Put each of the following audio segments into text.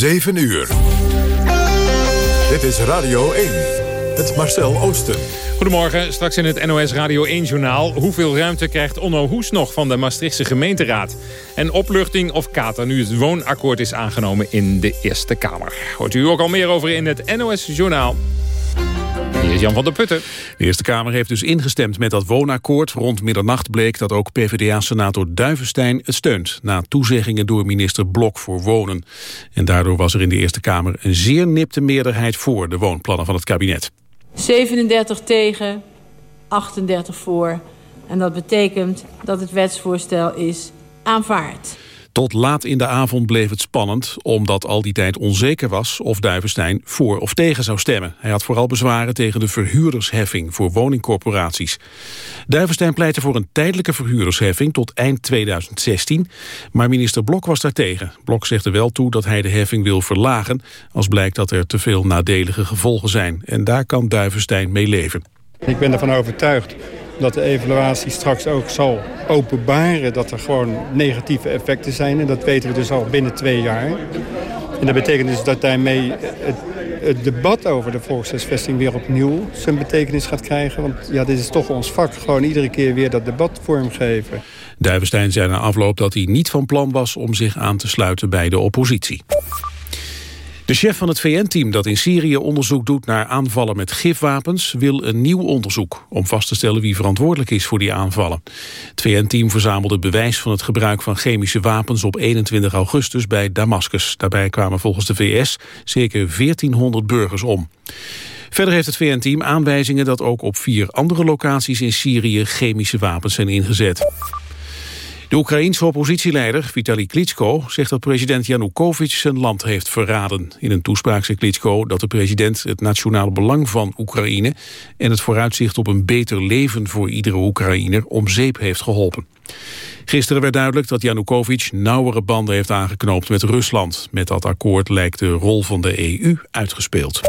7 uur. Dit is Radio 1. Het Marcel Oosten. Goedemorgen, straks in het NOS Radio 1-journaal. Hoeveel ruimte krijgt Onno Hoes nog van de Maastrichtse gemeenteraad? En opluchting of kater nu het woonakkoord is aangenomen in de Eerste Kamer. Hoort u ook al meer over in het NOS-journaal. Is Jan van der Putten. De Eerste Kamer heeft dus ingestemd met dat woonakkoord. Rond middernacht bleek dat ook PvdA-senator Duivenstein het steunt... na toezeggingen door minister Blok voor Wonen. En daardoor was er in de Eerste Kamer een zeer nipte meerderheid... voor de woonplannen van het kabinet. 37 tegen, 38 voor. En dat betekent dat het wetsvoorstel is aanvaard. Laat in de avond bleef het spannend, omdat al die tijd onzeker was of Duivenstein voor of tegen zou stemmen. Hij had vooral bezwaren tegen de verhuurdersheffing voor woningcorporaties. Duivenstein pleitte voor een tijdelijke verhuurdersheffing tot eind 2016, maar minister Blok was daartegen. Blok zegt er wel toe dat hij de heffing wil verlagen, als blijkt dat er te veel nadelige gevolgen zijn. En daar kan Duivenstein mee leven. Ik ben ervan overtuigd dat de evaluatie straks ook zal openbaren dat er gewoon negatieve effecten zijn. En dat weten we dus al binnen twee jaar. En dat betekent dus dat daarmee het, debat over de volkshuisvesting weer opnieuw zijn betekenis gaat krijgen. Want ja, dit is toch ons vak, gewoon iedere keer weer dat debat vormgeven. Duivenstein zei na afloop dat hij niet van plan was om zich aan te sluiten bij de oppositie. De chef van het VN-team dat in Syrië onderzoek doet naar aanvallen met gifwapens wil een nieuw onderzoek om vast te stellen wie verantwoordelijk is voor die aanvallen. Het VN-team verzamelde bewijs van het gebruik van chemische wapens op 21 augustus bij Damascus. Daarbij kwamen volgens de VS zeker 1400 burgers om. Verder heeft het VN-team aanwijzingen dat ook op vier andere locaties in Syrië chemische wapens zijn ingezet. De Oekraïense oppositieleider Vitali Klitschko zegt dat president Janukovic zijn land heeft verraden. In een toespraak zei Klitschko dat de president het nationale belang van Oekraïne en het vooruitzicht op een beter leven voor iedere Oekraïner om zeep heeft geholpen. Gisteren werd duidelijk dat Janukovic nauwere banden heeft aangeknoopt met Rusland. Met dat akkoord lijkt de rol van de EU uitgespeeld.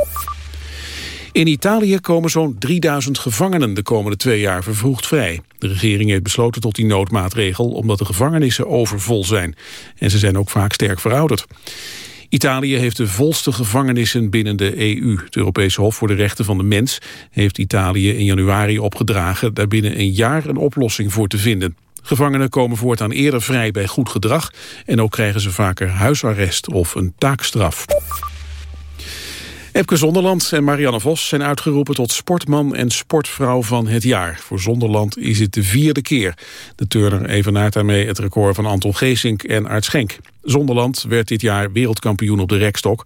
In Italië komen zo'n 3000 gevangenen de komende twee jaar vervroegd vrij. De regering heeft besloten tot die noodmaatregel omdat de gevangenissen overvol zijn. En ze zijn ook vaak sterk verouderd. Italië heeft de volste gevangenissen binnen de EU. Het Europese Hof voor de Rechten van de Mens heeft Italië in januari opgedragen daar binnen een jaar een oplossing voor te vinden. Gevangenen komen voortaan eerder vrij bij goed gedrag en ook krijgen ze vaker huisarrest of een taakstraf. Epke Zonderland en Marianne Vos zijn uitgeroepen tot sportman en sportvrouw van het jaar. Voor Zonderland is het de vierde keer. De turner evenaart daarmee het record van Anton Geesink en Art Schenk. Zonderland werd dit jaar wereldkampioen op de rekstok,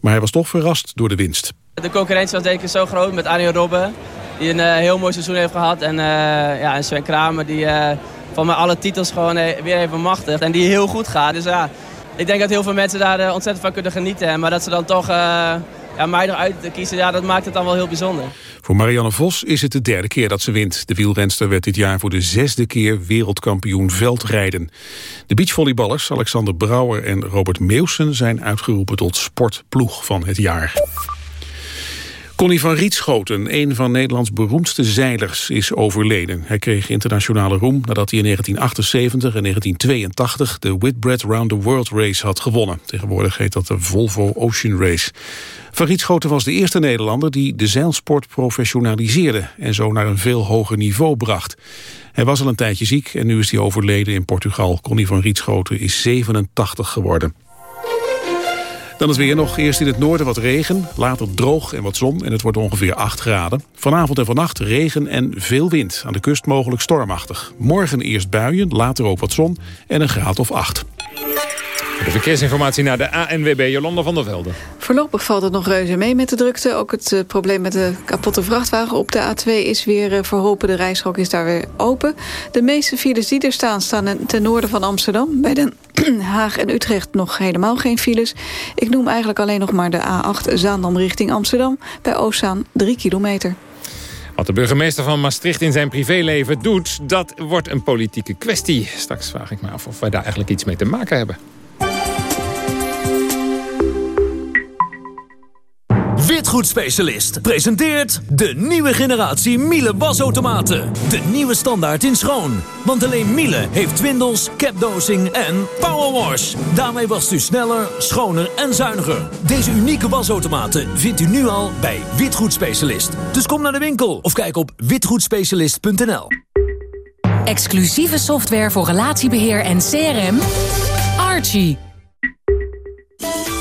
maar hij was toch verrast door de winst. De concurrentie was denk ik zo groot met Arjen Robben, die een uh, heel mooi seizoen heeft gehad. En, uh, ja, en Sven Kramer, die uh, van mij alle titels gewoon weer even machtig en die heel goed gaat. Dus ja, ik denk dat heel veel mensen daar ontzettend van kunnen genieten. Maar dat ze dan toch ja, mij eruit te kiezen, ja, dat maakt het dan wel heel bijzonder. Voor Marianne Vos is het de derde keer dat ze wint. De wielrenster werd dit jaar voor de zesde keer wereldkampioen veldrijden. De beachvolleyballers Alexander Brouwer en Robert Meeuwsen zijn uitgeroepen tot sportploeg van het jaar. Connie van Rietschoten, een van Nederlands beroemdste zeilers, is overleden. Hij kreeg internationale roem nadat hij in 1978 en 1982 de Whitbread Round the World Race had gewonnen. Tegenwoordig heet dat de Volvo Ocean Race. Van Rietschoten was de eerste Nederlander die de zeilsport professionaliseerde en zo naar een veel hoger niveau bracht. Hij was al een tijdje ziek en nu is hij overleden in Portugal. Connie van Rietschoten is 87 geworden. Dan het weer nog. Eerst in het noorden wat regen, later droog en wat zon en het wordt ongeveer 8 graden. Vanavond en vannacht regen en veel wind. Aan de kust mogelijk stormachtig. Morgen eerst buien, later ook wat zon en een graad of 8. De verkeersinformatie naar de ANWB Jolanda van der Velde. Voorlopig valt het nog reuze mee met de drukte. Ook het uh, probleem met de kapotte vrachtwagen op de A2 is weer uh, verholpen. De rijstrook is daar weer open. De meeste files die er staan, staan ten noorden van Amsterdam. Bij Den Haag en Utrecht nog helemaal geen files. Ik noem eigenlijk alleen nog maar de A8 Zaandam richting Amsterdam. Bij Oostzaan 3 kilometer. Wat de burgemeester van Maastricht in zijn privéleven doet... dat wordt een politieke kwestie. Straks vraag ik me af of wij daar eigenlijk iets mee te maken hebben. Witgoedspecialist presenteert de nieuwe generatie Miele wasautomaten. De nieuwe standaard in schoon. Want alleen Miele heeft twindels, capdosing en powerwash. Daarmee wast u sneller, schoner en zuiniger. Deze unieke wasautomaten vindt u nu al bij Witgoedspecialist. Dus kom naar de winkel of kijk op witgoedspecialist.nl. Exclusieve software voor relatiebeheer en CRM. Archie.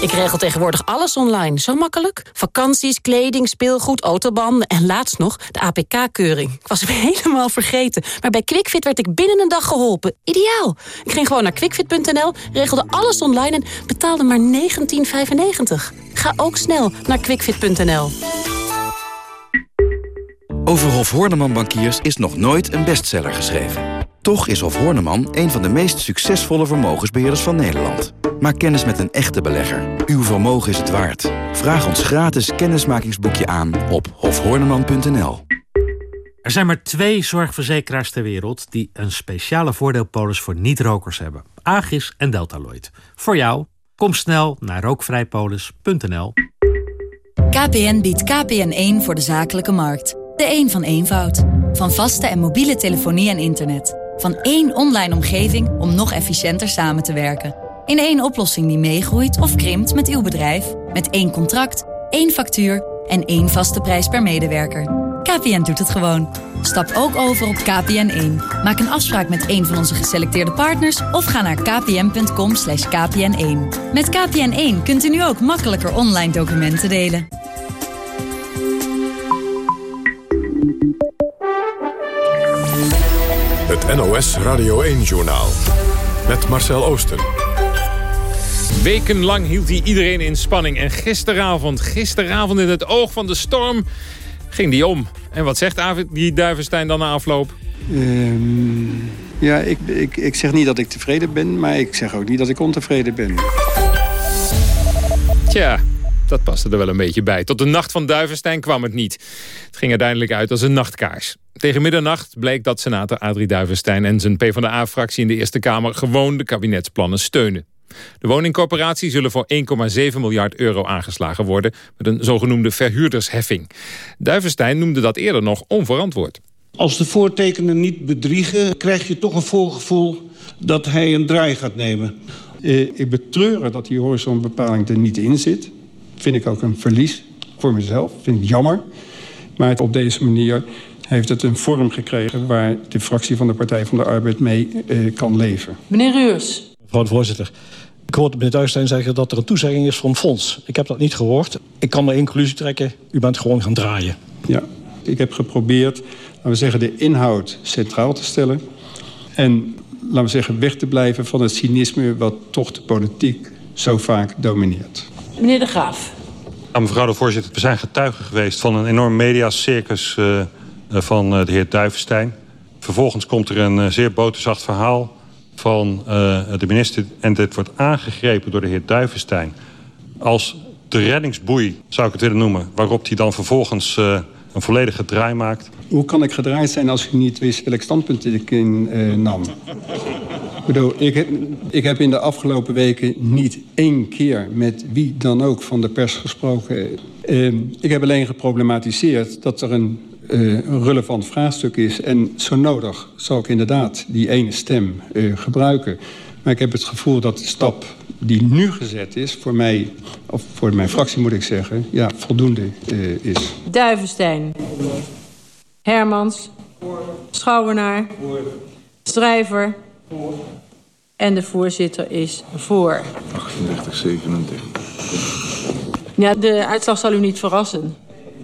Ik regel tegenwoordig alles online. Zo makkelijk. Vakanties, kleding, speelgoed, autobanden en laatst nog de APK-keuring. Ik was hem helemaal vergeten. Maar bij QuickFit werd ik binnen een dag geholpen. Ideaal. Ik ging gewoon naar quickfit.nl, regelde alles online en betaalde maar 19,95. Ga ook snel naar quickfit.nl. Over Hof Horneman Bankiers is nog nooit een bestseller geschreven. Toch is Hof Horneman een van de meest succesvolle vermogensbeheerders van Nederland. Maak kennis met een echte belegger. Uw vermogen is het waard. Vraag ons gratis kennismakingsboekje aan op hofhorneman.nl. Er zijn maar twee zorgverzekeraars ter wereld... die een speciale voordeelpolis voor niet-rokers hebben. Agis en Deltaloid. Voor jou, kom snel naar rookvrijpolis.nl. KPN biedt KPN1 voor de zakelijke markt. De een van eenvoud. Van vaste en mobiele telefonie en internet. Van één online omgeving om nog efficiënter samen te werken. In één oplossing die meegroeit of krimpt met uw bedrijf. Met één contract, één factuur en één vaste prijs per medewerker. KPN doet het gewoon. Stap ook over op KPN1. Maak een afspraak met een van onze geselecteerde partners... of ga naar kpn.com kpn1. Met KPN1 kunt u nu ook makkelijker online documenten delen. Het NOS Radio 1-journaal. Met Marcel Oosten. Wekenlang hield hij iedereen in spanning. En gisteravond, gisteravond in het oog van de storm, ging die om. En wat zegt die Duivenstein dan na afloop? Ehm, ja, ik, ik, ik zeg niet dat ik tevreden ben, maar ik zeg ook niet dat ik ontevreden ben. Tja, dat paste er wel een beetje bij. Tot de nacht van Duivenstein kwam het niet. Het ging uiteindelijk uit als een nachtkaars. Tegen middernacht bleek dat senator Adrie Duivenstein en zijn PvdA-fractie in de Eerste Kamer gewoon de kabinetsplannen steunen. De woningcorporatie zullen voor 1,7 miljard euro aangeslagen worden met een zogenoemde verhuurdersheffing. Duivenstein noemde dat eerder nog onverantwoord. Als de voortekenen niet bedriegen, krijg je toch een voorgevoel dat hij een draai gaat nemen. Eh, ik betreur dat die horizonbepaling er niet in zit. Vind ik ook een verlies voor mezelf. Vind ik jammer. Maar op deze manier heeft het een vorm gekregen... waar de fractie van de Partij van de Arbeid mee eh, kan leven. Meneer Ruurs. Mevrouw de voorzitter. Ik hoorde meneer Duistein zeggen dat er een toezegging is voor een fonds. Ik heb dat niet gehoord. Ik kan maar één conclusie trekken. U bent gewoon gaan draaien. Ja, ik heb geprobeerd, laten we zeggen, de inhoud centraal te stellen. En, laten we zeggen, weg te blijven van het cynisme... wat toch de politiek zo vaak domineert. Meneer De Graaf. Nou, mevrouw de voorzitter, we zijn getuigen geweest van een enorm mediacircus uh, van uh, de heer Duivenstein. Vervolgens komt er een uh, zeer boterzacht verhaal van de minister... en dit wordt aangegrepen door de heer Duivenstein... als de reddingsboei, zou ik het willen noemen... waarop hij dan vervolgens een volledige draai maakt. Hoe kan ik gedraaid zijn als u niet wist welk standpunt ik in nam? Ik bedoel, ik heb, ik heb in de afgelopen weken niet één keer met wie dan ook van de pers gesproken. Uh, ik heb alleen geproblematiseerd dat er een, een relevant vraagstuk is. En zo nodig zal ik inderdaad die ene stem uh, gebruiken. Maar ik heb het gevoel dat de stap die nu gezet is... voor mij, of voor mijn fractie moet ik zeggen, ja, voldoende is. Duivenstein. Hermans. Schouwenaar. Strijver. En de voorzitter is voor. 38, 37. Ja, de uitslag zal u niet verrassen.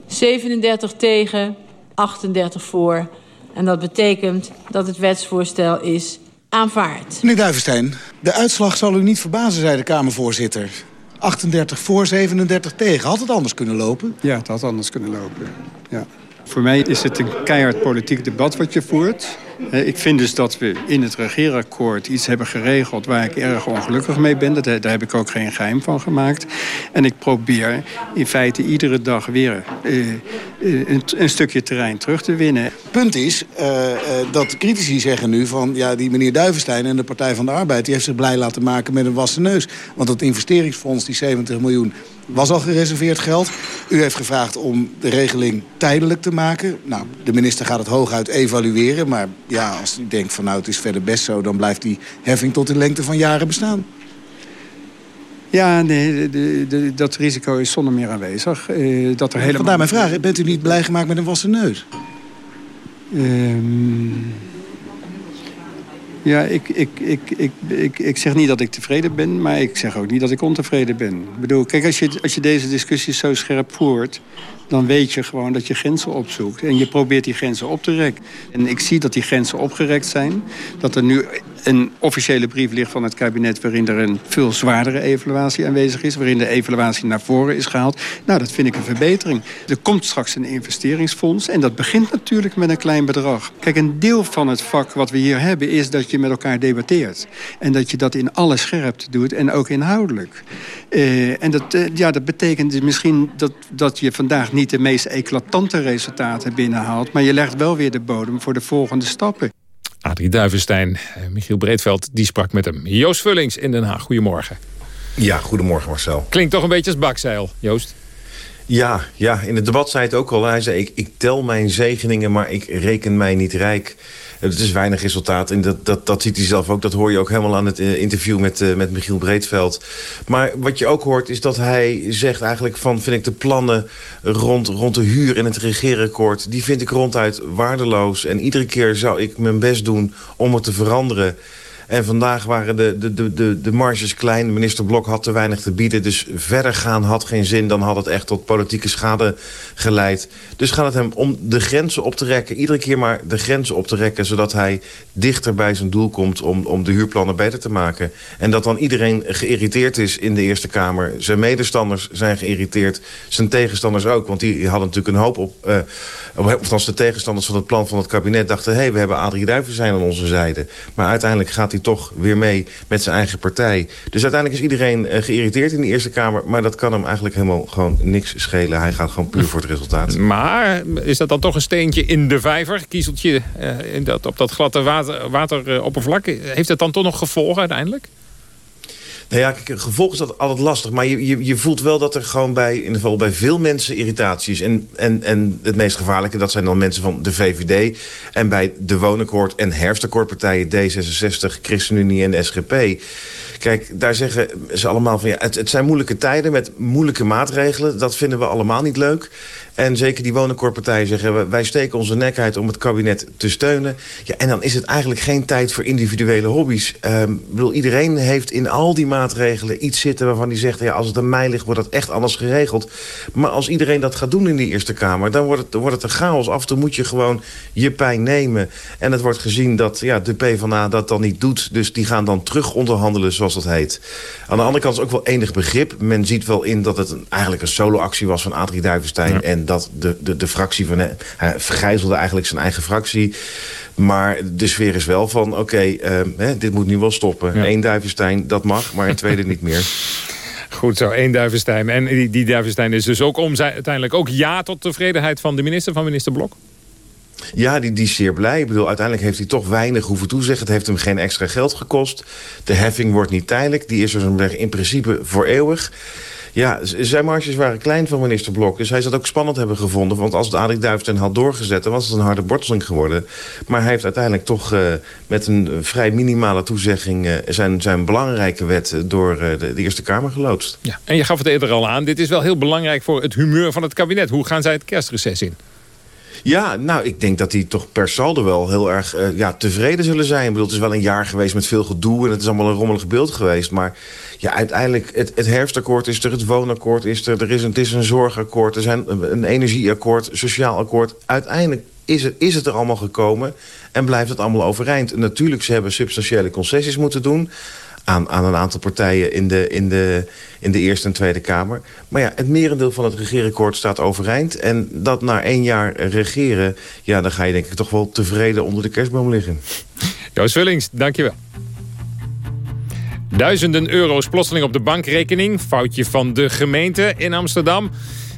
37 tegen, 38 voor. En dat betekent dat het wetsvoorstel is aanvaard. Meneer Duivenstein, de uitslag zal u niet verbazen, zei de Kamervoorzitter. 38 voor, 37 tegen. Had het anders kunnen lopen? Ja, het had anders kunnen lopen. Ja. Voor mij is het een keihard politiek debat wat je voert. Ik vind dus dat we in het regeerakkoord iets hebben geregeld... waar ik erg ongelukkig mee ben. Dat, daar heb ik ook geen geheim van gemaakt. En ik probeer in feite iedere dag weer uh, een, stukje terrein terug te winnen. Punt is uh, dat critici zeggen nu van... ja, die meneer Duivenstein en de Partij van de Arbeid... die heeft zich blij laten maken met een wassen neus. Want dat investeringsfonds, die 70 miljoen was al gereserveerd geld. U heeft gevraagd om de regeling tijdelijk te maken. Nou, de minister gaat het hooguit evalueren. Maar ja, als u denkt van nou het is verder best zo... dan blijft die heffing tot in lengte van jaren bestaan. Ja, nee, de, de, dat risico is zonder meer aanwezig. Uh, dat er helemaal... Vandaar mijn vraag, bent u niet blij gemaakt met een wassen neus? Um, ja, ik, ik, ik, ik, ik, ik zeg niet dat ik tevreden ben, maar ik zeg ook niet dat ik ontevreden ben. Ik bedoel, kijk, als je, als je deze discussie zo scherp voert dan weet je gewoon dat je grenzen opzoekt. En je probeert die grenzen op te rekken. En ik zie dat die grenzen opgerekt zijn. Dat er nu een officiële brief ligt van het kabinet... waarin er een veel zwaardere evaluatie aanwezig is... waarin de evaluatie naar voren is gehaald. Nou, dat vind ik een verbetering. Er komt straks een investeringsfonds... en dat begint natuurlijk met een klein bedrag. Kijk, een deel van het vak wat we hier hebben... is dat je met elkaar debatteert. En dat je dat in alle scherpte doet en ook inhoudelijk. Uh, en dat, uh, ja, dat betekent dus misschien dat, dat je vandaag niet de meest eclatante resultaten binnenhaalt... maar je legt wel weer de bodem voor de volgende stappen. Adrie Duivenstein, eh, Michiel Breedveld, die sprak met hem. Joost Vullings in Den Haag, goedemorgen. Ja, goedemorgen Marcel. Klinkt toch een beetje als bakzeil, Joost? Ja, ja, in het debat zei het ook al. Hij zei, ik, ik tel mijn zegeningen, maar ik reken mij niet rijk. Het is weinig resultaat. En dat, dat, dat ziet hij zelf ook. Dat hoor je ook helemaal aan het eh, interview met, uh, met Michiel Breedveld. Maar wat je ook hoort is dat hij zegt eigenlijk van... vind ik de plannen rond, rond de huur en het regeerakkoord... die vind ik ronduit waardeloos. En iedere keer zou ik mijn best doen om het te veranderen... En vandaag waren de, de, de, de marges klein. Minister Blok had te weinig te bieden. Dus verder gaan had geen zin. Dan had het echt tot politieke schade geleid. Dus gaat het hem om de grenzen op te rekken. Iedere keer maar de grenzen op te rekken. Zodat hij dichter bij zijn doel komt om, om de huurplannen beter te maken. En dat dan iedereen geïrriteerd is in de Eerste Kamer. Zijn medestanders zijn geïrriteerd. Zijn tegenstanders ook. Want die hadden natuurlijk een hoop op... Uh, of als de tegenstanders van het plan van het kabinet dachten... hé, hey, we hebben Adrie zijn aan onze zijde. Maar uiteindelijk gaat hij toch weer mee met zijn eigen partij. Dus uiteindelijk is iedereen uh, geïrriteerd in de Eerste Kamer... maar dat kan hem eigenlijk helemaal gewoon niks schelen. Hij gaat gewoon puur voor het resultaat. Maar is dat dan toch een steentje in de vijver? Kiezeltje uh, in dat, op dat gladde water, wateroppervlak? Heeft dat dan toch nog gevolgen uiteindelijk? Nou ja, kijk, gevolg is dat altijd lastig. Maar je, je, je, voelt wel dat er gewoon bij, in ieder geval bij veel mensen irritatie is. En, en, en het meest gevaarlijke, dat zijn dan mensen van de VVD. En bij de woonakkoord en herfstakkoordpartijen D66, ChristenUnie en SGP. Kijk, daar zeggen ze allemaal van... ja, het, het zijn moeilijke tijden met moeilijke maatregelen. Dat vinden we allemaal niet leuk. En zeker die woningcorppartijen zeggen... wij steken onze nek uit om het kabinet te steunen. Ja, en dan is het eigenlijk geen tijd voor individuele hobby's. Um, bedoel, iedereen heeft in al die maatregelen iets zitten waarvan hij zegt... Ja, als het aan mij ligt, wordt dat echt anders geregeld. Maar als iedereen dat gaat doen in die Eerste Kamer... dan wordt het, wordt het een chaos. Af en toe moet je gewoon je pijn nemen. En het wordt gezien dat ja, de PvdA dat dan niet doet. Dus die gaan dan terug onderhandelen, zoals dat heet. Aan de andere kant is ook wel enig begrip. Men ziet wel in dat het een, eigenlijk een solo-actie was van Adrie Duivenstein... Ja. En dat de, de, de fractie van... Hij vergijzelde eigenlijk zijn eigen fractie. Maar de sfeer is wel van, oké, okay, uh, dit moet nu wel stoppen. Ja. Eén Duivenstein, dat mag, maar een tweede niet meer. Goed zo, één Duivenstein. En die, die Duivenstein is dus ook om uiteindelijk ook ja tot tevredenheid van de minister, van minister Blok? Ja, die, die is zeer blij. Ik bedoel, uiteindelijk heeft hij toch weinig hoeven toezeggen. Het heeft hem geen extra geld gekost. De heffing wordt niet tijdelijk. Die is dus in principe voor eeuwig. Ja, zijn marges waren klein van minister Blok. Dus hij zou het ook spannend hebben gevonden. Want als het Adik Duivenstein had doorgezet... dan was het een harde borteling geworden. Maar hij heeft uiteindelijk toch uh, met een vrij minimale toezegging... Uh, zijn, zijn belangrijke wet door de, de, Eerste Kamer geloodst. Ja, en je gaf het eerder al aan. Dit is wel heel belangrijk voor het humeur van het kabinet. Hoe gaan zij het kerstreces in? Ja, nou, ik denk dat die toch per saldo wel heel erg uh, ja, tevreden zullen zijn. Ik bedoel, het is wel een jaar geweest met veel gedoe... en het is allemaal een rommelig beeld geweest. Maar ja, uiteindelijk, het, het herfstakkoord is er, het woonakkoord is er... er is een, het is een zorgakkoord, er zijn een energieakkoord, sociaal akkoord. Uiteindelijk is het, is het er allemaal gekomen en blijft het allemaal overeind. Natuurlijk, ze hebben substantiële concessies moeten doen aan, aan een aantal partijen in de, in, de, in de Eerste en Tweede Kamer. Maar ja, het merendeel van het regeerakkoord staat overeind. En dat na één jaar regeren, ja, dan ga je denk ik toch wel tevreden onder de kerstboom liggen. Joost Vullings, dankjewel. Duizenden euro's plotseling op de bankrekening. Foutje van de gemeente in Amsterdam.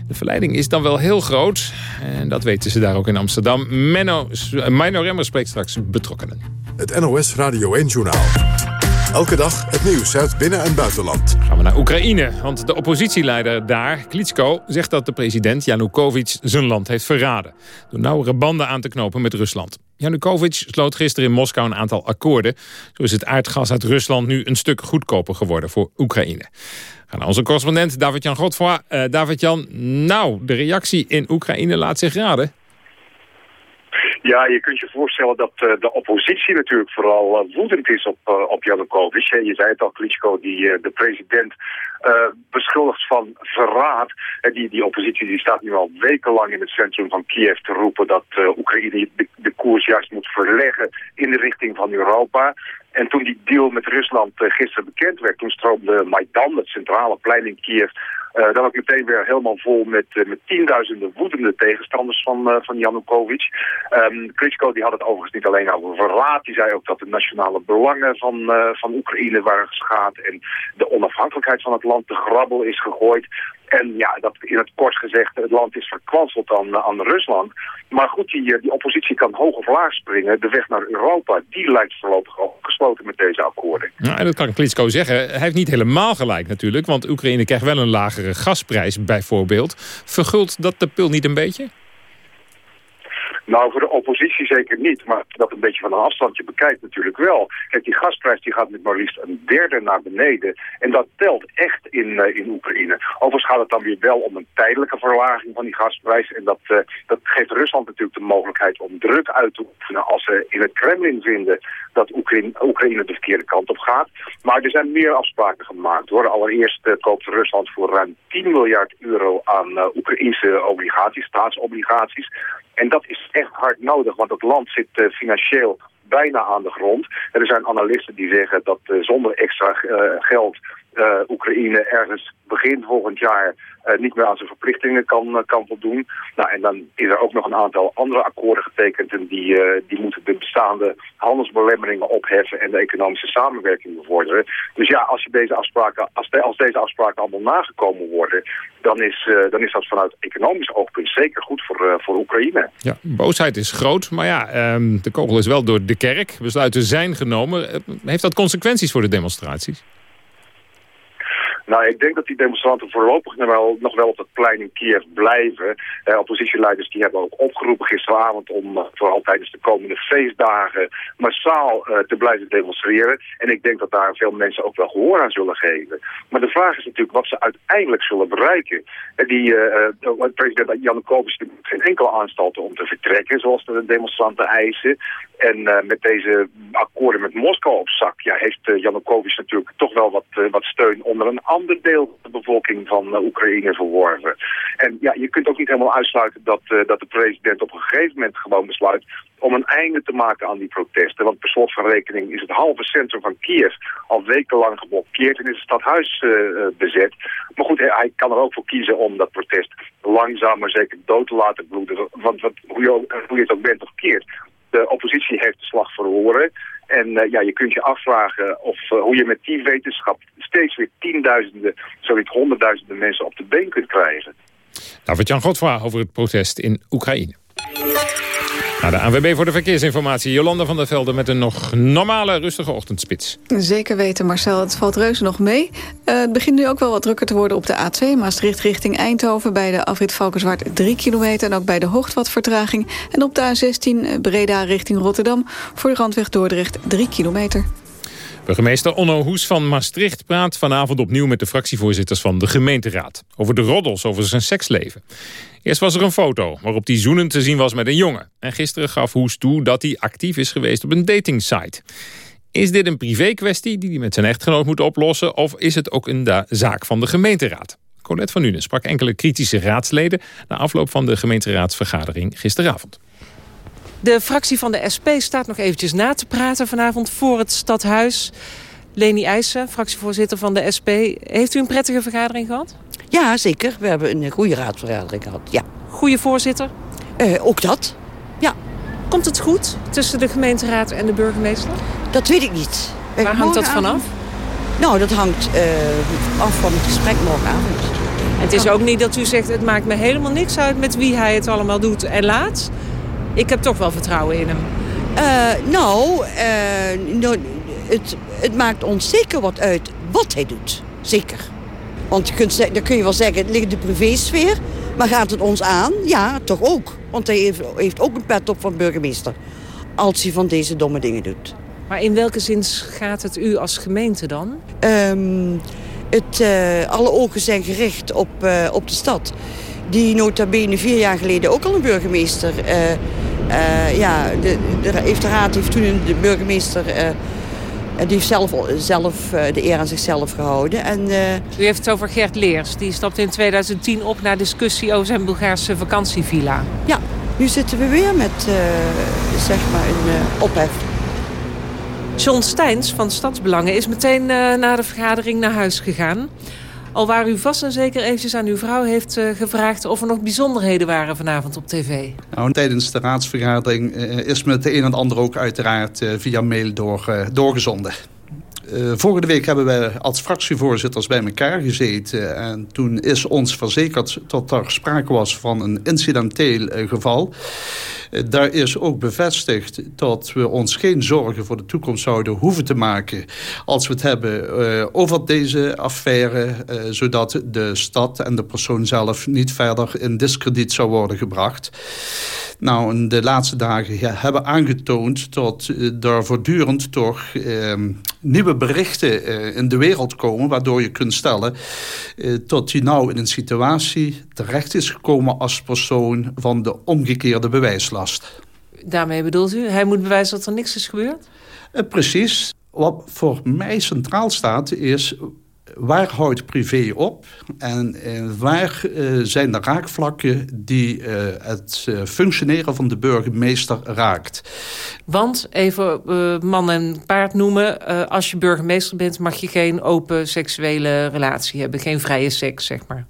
De verleiding is dan wel heel groot. En dat weten ze daar ook in Amsterdam. Menno, Menno Remmer spreekt straks betrokkenen. Het NOS Radio 1 Journaal. Elke dag het nieuws uit binnen- en buitenland. Gaan we naar Oekraïne, want de oppositieleider daar, Klitschko... zegt dat de president Janukovic zijn land heeft verraden... door nauwere banden aan te knopen met Rusland. Janukovic sloot gisteren in Moskou een aantal akkoorden. Zo is het aardgas uit Rusland nu een stuk goedkoper geworden voor Oekraïne. Gaan naar onze correspondent David-Jan Godfroy. Uh, David-Jan, nou, de reactie in Oekraïne laat zich raden. Ja, je kunt je voorstellen dat uh, de oppositie natuurlijk vooral uh, woedend is op, uh, op Janukovic. Je zei het al, Klitschko, die de president beschuldigt van verraad. die, die oppositie die staat nu al wekenlang in het centrum van Kiev te roepen dat Oekraïne de, de koers juist moet verleggen in de richting van Europa. En toen die deal met Rusland gisteren bekend werd, toen stroomde Maidan, het centrale plein in Kiev, uh, dan ook meteen weer helemaal vol met, uh, met tienduizenden woedende tegenstanders van, uh, van Janukovic. Um, Klitschko die had het overigens niet alleen over verraad. Die zei ook dat de nationale belangen van, van Oekraïne waren geschaad. En de onafhankelijkheid van het land te grabbel is gegooid. En ja, dat in het kort gezegd, het land is verkwanseld aan, aan Rusland. Maar goed, die, die oppositie kan hoog of laag springen. De weg naar Europa, die lijkt voorlopig gesloten met deze akkoorden. Nou, dat kan Klitschko zeggen. Hij heeft niet helemaal gelijk natuurlijk. Want Oekraïne krijgt wel een lagere gasprijs bijvoorbeeld. Vergult dat de pil niet een beetje? Nou, voor de oppositie zeker niet, maar dat een beetje van een afstandje bekijkt natuurlijk wel. Kijk, die gasprijs die gaat met maar liefst een derde naar beneden. En dat telt echt in, uh, in Oekraïne. Overigens gaat het dan weer wel om een tijdelijke verlaging van die gasprijs. En dat, uh, dat geeft Rusland natuurlijk de mogelijkheid om druk uit te oefenen als ze in het Kremlin vinden dat Oekraïne, de verkeerde kant op gaat. Maar er zijn meer afspraken gemaakt hoor. Allereerst uh, koopt Rusland voor ruim 10 miljard euro aan Oekraïnse obligaties, staatsobligaties. En dat is echt hard nodig, want het land zit uh, financieel bijna aan de grond. Er zijn analisten die zeggen dat uh, zonder extra uh, geld Oekraïne ergens begin volgend jaar niet meer aan zijn verplichtingen kan, kan voldoen. Nou, en dan is er ook nog een aantal andere akkoorden getekend en die, die moeten de bestaande handelsbelemmeringen opheffen en de economische samenwerking bevorderen. Dus ja, als, je deze, afspraken, als, de, als deze afspraken allemaal nagekomen worden, dan is, dan is dat vanuit economisch oogpunt zeker goed voor, voor Oekraïne. Ja, boosheid is groot, maar ja, um, de kogel is wel door de kerk. Besluiten zijn genomen. Heeft dat consequenties voor de demonstraties? Nou, ik denk dat die demonstranten voorlopig nog wel, nog wel op het plein in Kiev blijven. Eh, oppositieleiders die hebben ook opgeroepen gisteravond om uh, vooral tijdens de komende feestdagen massaal uh, te blijven demonstreren. En ik denk dat daar veel mensen ook wel gehoor aan zullen geven. Maar de vraag is natuurlijk wat ze uiteindelijk zullen bereiken. En die president Janukovic heeft geen enkele aanstalten om te vertrekken, zoals de demonstranten eisen. En met deze akkoorden met Moskou op zak ja, heeft uh, natuurlijk toch wel wat, wat steun onder een ander deel van de bevolking van Oekraïne verworven. En ja, je kunt ook niet helemaal uitsluiten dat, dat de president op een gegeven moment gewoon besluit om een einde te maken aan die protesten. Want per slot van rekening is het halve centrum van Kiev al wekenlang geblokkeerd en is het stadhuis bezet. Maar goed, hij, hij, kan er ook voor kiezen om dat protest langzaam maar zeker dood te laten bloeden. Want wat, hoe, je, hoe je het ook bent of keert de oppositie heeft de slag verloren. En uh, ja, je kunt je afvragen of uh, hoe je met die wetenschap steeds weer tienduizenden, zo niet honderdduizenden mensen op de been kunt krijgen. Nou, wat Jan Godfra over het protest in Oekraïne. De ANWB voor de verkeersinformatie. Jolanda van der Velde met een nog normale, rustige ochtendspits. Zeker weten, Marcel. Het valt reuze nog mee. Uh, het begint nu ook wel wat drukker te worden op de A2. Maastricht richting Eindhoven bij de afrit Valkenswaard 3 kilometer. En ook bij de Hoogt wat vertraging. En op de A16 Breda richting Rotterdam voor de randweg Dordrecht 3 kilometer. Burgemeester Onno Hoes van Maastricht praat vanavond opnieuw met de fractievoorzitters van de gemeenteraad. Over de roddels over zijn seksleven. Eerst was er een foto waarop hij zoenend te zien was met een jongen. En gisteren gaf Hoes toe dat hij actief is geweest op een datingsite. Is dit een privé kwestie die hij met zijn echtgenoot moet oplossen... of is het ook een zaak van de gemeenteraad? Colette van Nuenen sprak enkele kritische raadsleden... na afloop van de gemeenteraadsvergadering gisteravond. De fractie van de SP staat nog eventjes na te praten vanavond voor het stadhuis. Leni IJssen, fractievoorzitter van de SP. Heeft u een prettige vergadering gehad? Ja, zeker. We hebben een goede raadsvergadering gehad. Ja. Goede voorzitter? Uh, ook dat, ja. Komt het goed tussen de gemeenteraad en de burgemeester? Dat weet ik niet. Waar hangt dat vanaf? Nou, dat hangt uh, af van het gesprek morgenavond. Het is ook niet dat u zegt, het maakt me helemaal niks uit met wie hij het allemaal doet en laat. Ik heb toch wel vertrouwen in hem. Uh, nou, nou het, het maakt ons zeker wat uit wat hij doet. Zeker. Want je kunt, dan kun je wel zeggen, het ligt de privésfeer. Maar gaat het ons aan? Ja, toch ook. Want hij heeft, heeft ook een pet op van burgemeester. Als hij van deze domme dingen doet. Maar in welke zin gaat het u als gemeente dan? Um, het, uh, alle ogen zijn gericht op, op de stad. Die nota bene vier jaar geleden ook al een burgemeester... Uh, ja, de, de, heeft de raad heeft toen de burgemeester die heeft zelf, zelf eh, de eer aan zichzelf gehouden. En, uh... U heeft het over Gert Leers. Die stapte in 2010 op naar discussie over zijn Bulgaarse vakantievilla. Ja, nu zitten we weer met uh, zeg maar een ophef. John Steins van Stadsbelangen is meteen na de vergadering naar huis gegaan. Al waar u vast en zeker eventjes aan uw vrouw heeft uh, gevraagd... of er nog bijzonderheden waren vanavond op tv. Nou, tijdens de raadsvergadering uh, is me het een en ander ook uiteraard uh, via mail door, doorgezonden. Uh, vorige week hebben wij als fractievoorzitters bij elkaar gezeten. En toen is ons verzekerd dat er sprake was van een incidenteel uh, geval. Uh, daar is ook bevestigd dat we ons geen zorgen voor de toekomst zouden hoeven te maken... als we het hebben over deze affaire... zodat de stad en de persoon zelf niet verder in discrediet zou worden gebracht. Nou, de laatste dagen ja, hebben aangetoond dat er voortdurend toch ehm, nieuwe berichten uh, in de wereld komen... waardoor je kunt stellen uh, dat hij nou in een situatie terecht is gekomen... als persoon van de omgekeerde bewijslast. Daarmee bedoelt u, hij moet bewijzen dat er niks is gebeurd? Uh, precies. Wat voor mij centraal staat is waar houdt privé op en uh, waar uh, zijn de raakvlakken die uh, het functioneren van de burgemeester raakt. Want, even man en paard noemen, als je burgemeester bent mag je geen open seksuele relatie hebben, geen vrije seks, zeg maar.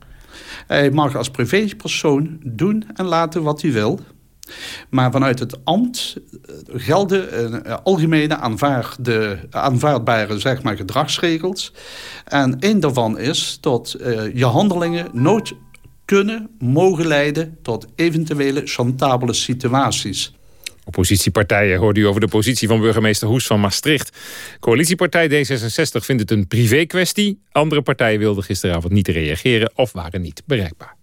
Hij mag als privépersoon doen en laten wat hij wil. Maar vanuit het ambt eh, gelden uh, algemene aanvaardbare zeg maar, gedragsregels. En een daarvan is dat uh, je handelingen nooit kunnen, mogen leiden tot eventuele chantabele situaties. Oppositiepartijen hoorde u over de positie van burgemeester Hoes van Maastricht. Coalitiepartij D66 vindt het een privé-kwestie. Andere partijen wilden gisteravond niet reageren of waren niet bereikbaar.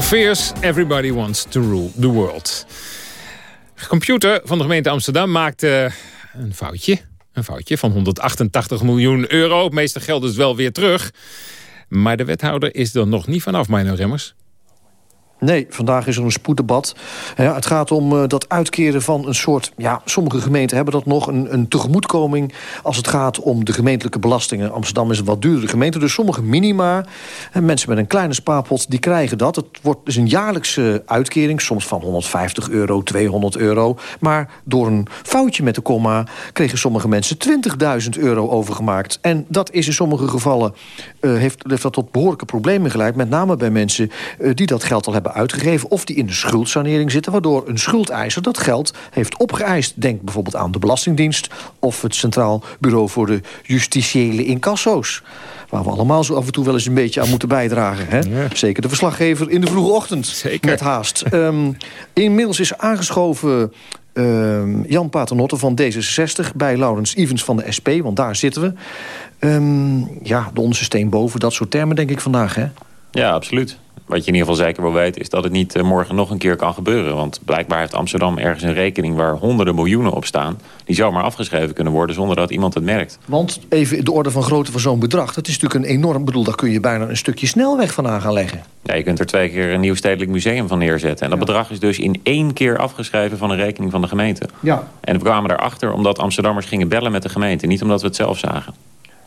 Fears, Everybody Wants to Rule the World. De computer van de gemeente Amsterdam maakte een foutje. Een foutje van 188 miljoen euro. Het meeste geld is wel weer terug. Maar de wethouder is er nog niet vanaf, Mino Remmers. Nee, vandaag is er een spoeddebat. Het gaat om uh, dat uitkeren van een soort... Ja, sommige gemeenten hebben dat nog, een, een tegemoetkoming... als het gaat om de gemeentelijke belastingen. Amsterdam is een wat duurdere gemeente, dus sommige minima... En mensen met een kleine spaarpot, die krijgen dat. Het wordt dus een jaarlijkse uitkering, soms van 150 euro, 200 euro. Maar door een foutje met de komma... kregen sommige mensen 20.000 euro overgemaakt. En dat is in sommige gevallen... Uh, heeft, heeft dat tot behoorlijke problemen geleid. Met name bij mensen uh, die dat geld al hebben uitgegeven... of die in de schuldsanering zitten... waardoor een schuldeiser dat geld heeft opgeëist. Denk bijvoorbeeld aan de Belastingdienst... of het Centraal Bureau voor de Justitiële Incasso's. Waar we allemaal zo af en toe wel eens een beetje aan moeten bijdragen. Hè? Ja. Zeker de verslaggever in de vroege ochtend. Zeker. Met haast. um, inmiddels is aangeschoven... Uh, Jan Paternotte van D66 bij Laurens Evans van de SP, want daar zitten we. Um, ja, de onderste steen boven, dat soort termen denk ik vandaag, hè? Ja, absoluut. Wat je in ieder geval zeker wel weet is dat het niet uh, morgen nog een keer kan gebeuren. Want blijkbaar heeft Amsterdam ergens een rekening waar honderden miljoenen op staan. Die zomaar afgeschreven kunnen worden zonder dat iemand het merkt. Want even de orde van grootte van zo'n bedrag. Dat is natuurlijk een enorm bedoel. Daar kun je bijna een stukje snelweg van aan gaan leggen. Ja, je kunt er twee keer een nieuw stedelijk museum van neerzetten. En dat ja. bedrag is dus in één keer afgeschreven van een rekening van de gemeente. Ja. En we kwamen daarachter omdat Amsterdammers gingen bellen met de gemeente. Niet omdat we het zelf zagen.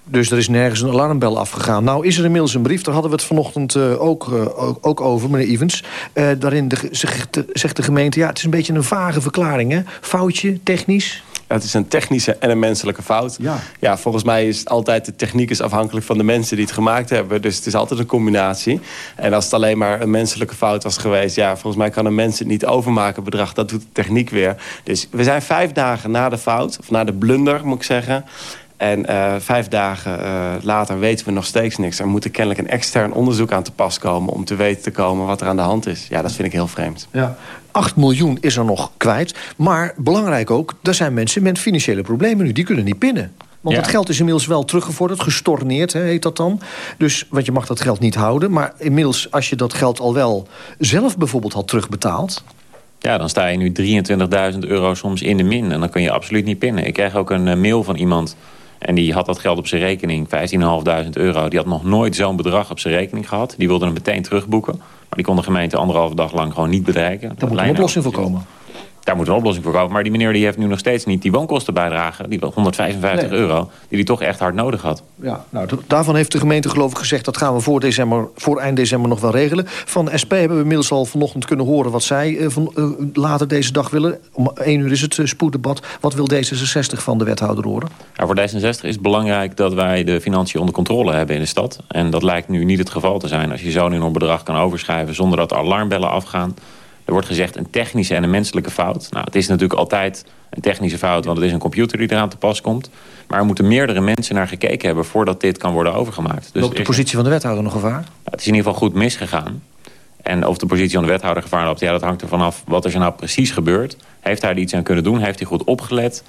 Dus er is nergens een alarmbel afgegaan. Nou is er inmiddels een brief, daar hadden we het vanochtend uh, ook, uh, ook, ook, over, meneer Evans. Uh, daarin de, zegt, de, zegt de gemeente, ja, het is een beetje een vage verklaring. Hè? Foutje, technisch? Het is een technische en een menselijke fout. Ja. ja, volgens mij is het altijd... de techniek is afhankelijk van de mensen die het gemaakt hebben. Dus het is altijd een combinatie. En als het alleen maar een menselijke fout was geweest... ja, volgens mij kan een mens het niet overmaken bedrag. Dat doet de techniek weer. Dus we zijn vijf dagen na de fout, of na de blunder, moet ik zeggen... En uh, vijf dagen uh, later weten we nog steeds niks. Er moet kennelijk een extern onderzoek aan te pas komen... om te weten te komen wat er aan de hand is. Ja, dat vind ik heel vreemd. Ja. 8 miljoen is er nog kwijt. Maar belangrijk ook, er zijn mensen met financiële problemen nu. Die kunnen niet pinnen. Want ja. het geld is inmiddels wel teruggevorderd, gestorneerd hè, heet dat dan. Dus, want je mag dat geld niet houden. Maar inmiddels, als je dat geld al wel zelf bijvoorbeeld had terugbetaald... Ja, dan sta je nu 23.000 euro soms in de min. En dan kun je absoluut niet pinnen. Ik kreeg ook een uh, mail van iemand... En die had dat geld op zijn rekening, 15.500 euro. Die had nog nooit zo'n bedrag op zijn rekening gehad. Die wilde hem meteen terugboeken. Maar die kon de gemeente anderhalve dag lang gewoon niet bereiken. Daar moet een oplossing voor komen. Daar moet een oplossing voor komen. Maar die meneer die heeft nu nog steeds niet die woonkostenbijdrage. Die 155 nee. euro, die hij toch echt hard nodig had. Ja, nou, daarvan heeft de gemeente geloof ik gezegd... dat gaan we voor, december, voor eind december nog wel regelen. Van SP hebben we inmiddels al vanochtend kunnen horen... wat zij uh, van, uh, later deze dag willen. Om 1 uur is het uh, spoeddebat. Wat wil D66 van de wethouder horen? Nou, voor D66 is het belangrijk dat wij de financiën onder controle hebben in de stad. En dat lijkt nu niet het geval te zijn. Als je zo'n enorm bedrag kan overschrijven zonder dat er alarmbellen afgaan... Er wordt gezegd een technische en een menselijke fout. Nou, het is natuurlijk altijd een technische fout, want het is een computer die eraan te pas komt. Maar er moeten meerdere mensen naar gekeken hebben voordat dit kan worden overgemaakt. Dus loopt de positie van de wethouder nog gevaar? Nou, het is in ieder geval goed misgegaan. En of de positie van de wethouder gevaar loopt, ja, dat hangt ervan af wat er nou precies gebeurt. Heeft hij er iets aan kunnen doen? Heeft hij goed opgelet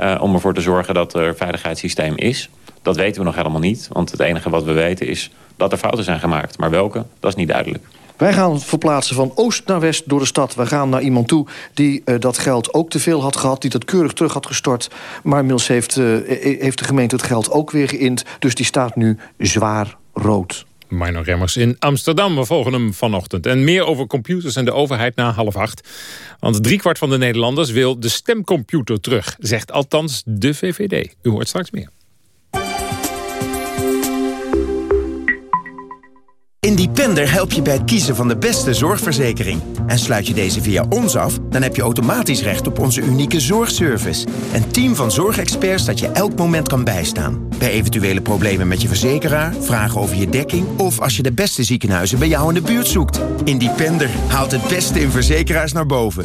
uh, om ervoor te zorgen dat er veiligheidssysteem is? Dat weten we nog helemaal niet, want het enige wat we weten is dat er fouten zijn gemaakt. Maar welke, dat is niet duidelijk. Wij gaan verplaatsen van oost naar west door de stad. We gaan naar iemand toe die uh, dat geld ook te veel had gehad... die dat keurig terug had gestort. Maar inmiddels heeft, uh, heeft de gemeente het geld ook weer geïnd. Dus die staat nu zwaar rood. Mino Remmers in Amsterdam. We volgen hem vanochtend. En meer over computers en de overheid na half acht. Want driekwart van de Nederlanders wil de stemcomputer terug. Zegt althans de VVD. U hoort straks meer. Independer helpt je bij het kiezen van de beste zorgverzekering. En sluit je deze via ons af, dan heb je automatisch recht op onze unieke zorgservice. Een team van zorgexperts dat je elk moment kan bijstaan. Bij eventuele problemen met je verzekeraar, vragen over je dekking... of als je de beste ziekenhuizen bij jou in de buurt zoekt. Independer haalt het beste in verzekeraars naar boven.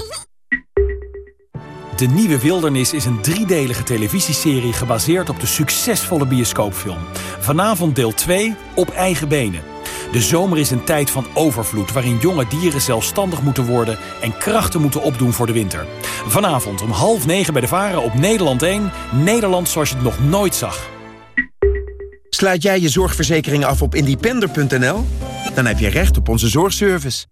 De Nieuwe Wildernis is een driedelige televisieserie gebaseerd op de succesvolle bioscoopfilm. Vanavond deel 2 op eigen benen. De zomer is een tijd van overvloed waarin jonge dieren zelfstandig moeten worden en krachten moeten opdoen voor de winter. Vanavond om half negen bij de Varen op Nederland 1. Nederland zoals je het nog nooit zag. Sluit jij je zorgverzekering af op independer.nl? dan heb je recht op onze zorgservice.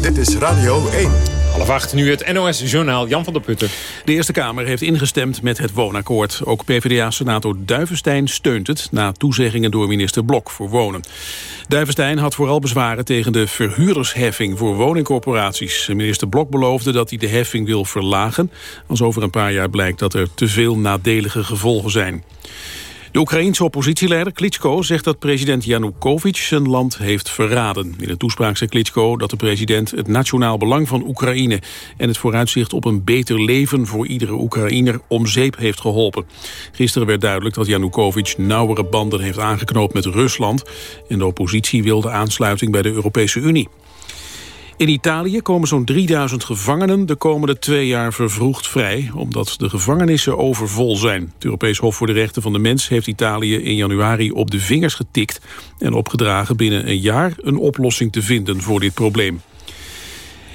Dit is Radio 1. Half acht, nu het NOS-journaal Jan van der Putten. De Eerste Kamer heeft ingestemd met het woonakkoord. Ook PvdA-senator Duivenstein steunt het... na toezeggingen door minister Blok voor wonen. Duivenstein had vooral bezwaren tegen de verhuurdersheffing... voor woningcorporaties. Minister Blok beloofde dat hij de heffing wil verlagen... als over een paar jaar blijkt dat er te veel nadelige gevolgen zijn. De Oekraïense oppositieleider Klitschko zegt dat president Janukovic zijn land heeft verraden. In een toespraak zei Klitschko dat de president het nationaal belang van Oekraïne en het vooruitzicht op een beter leven voor iedere Oekraïner om zeep heeft geholpen. Gisteren werd duidelijk dat Janukovic nauwere banden heeft aangeknoopt met Rusland en de oppositie wil de aansluiting bij de Europese Unie. In Italië komen zo'n 3000 gevangenen de komende twee jaar vervroegd vrij... omdat de gevangenissen overvol zijn. Het Europees Hof voor de Rechten van de Mens heeft Italië in januari op de vingers getikt... en opgedragen binnen een jaar een oplossing te vinden voor dit probleem.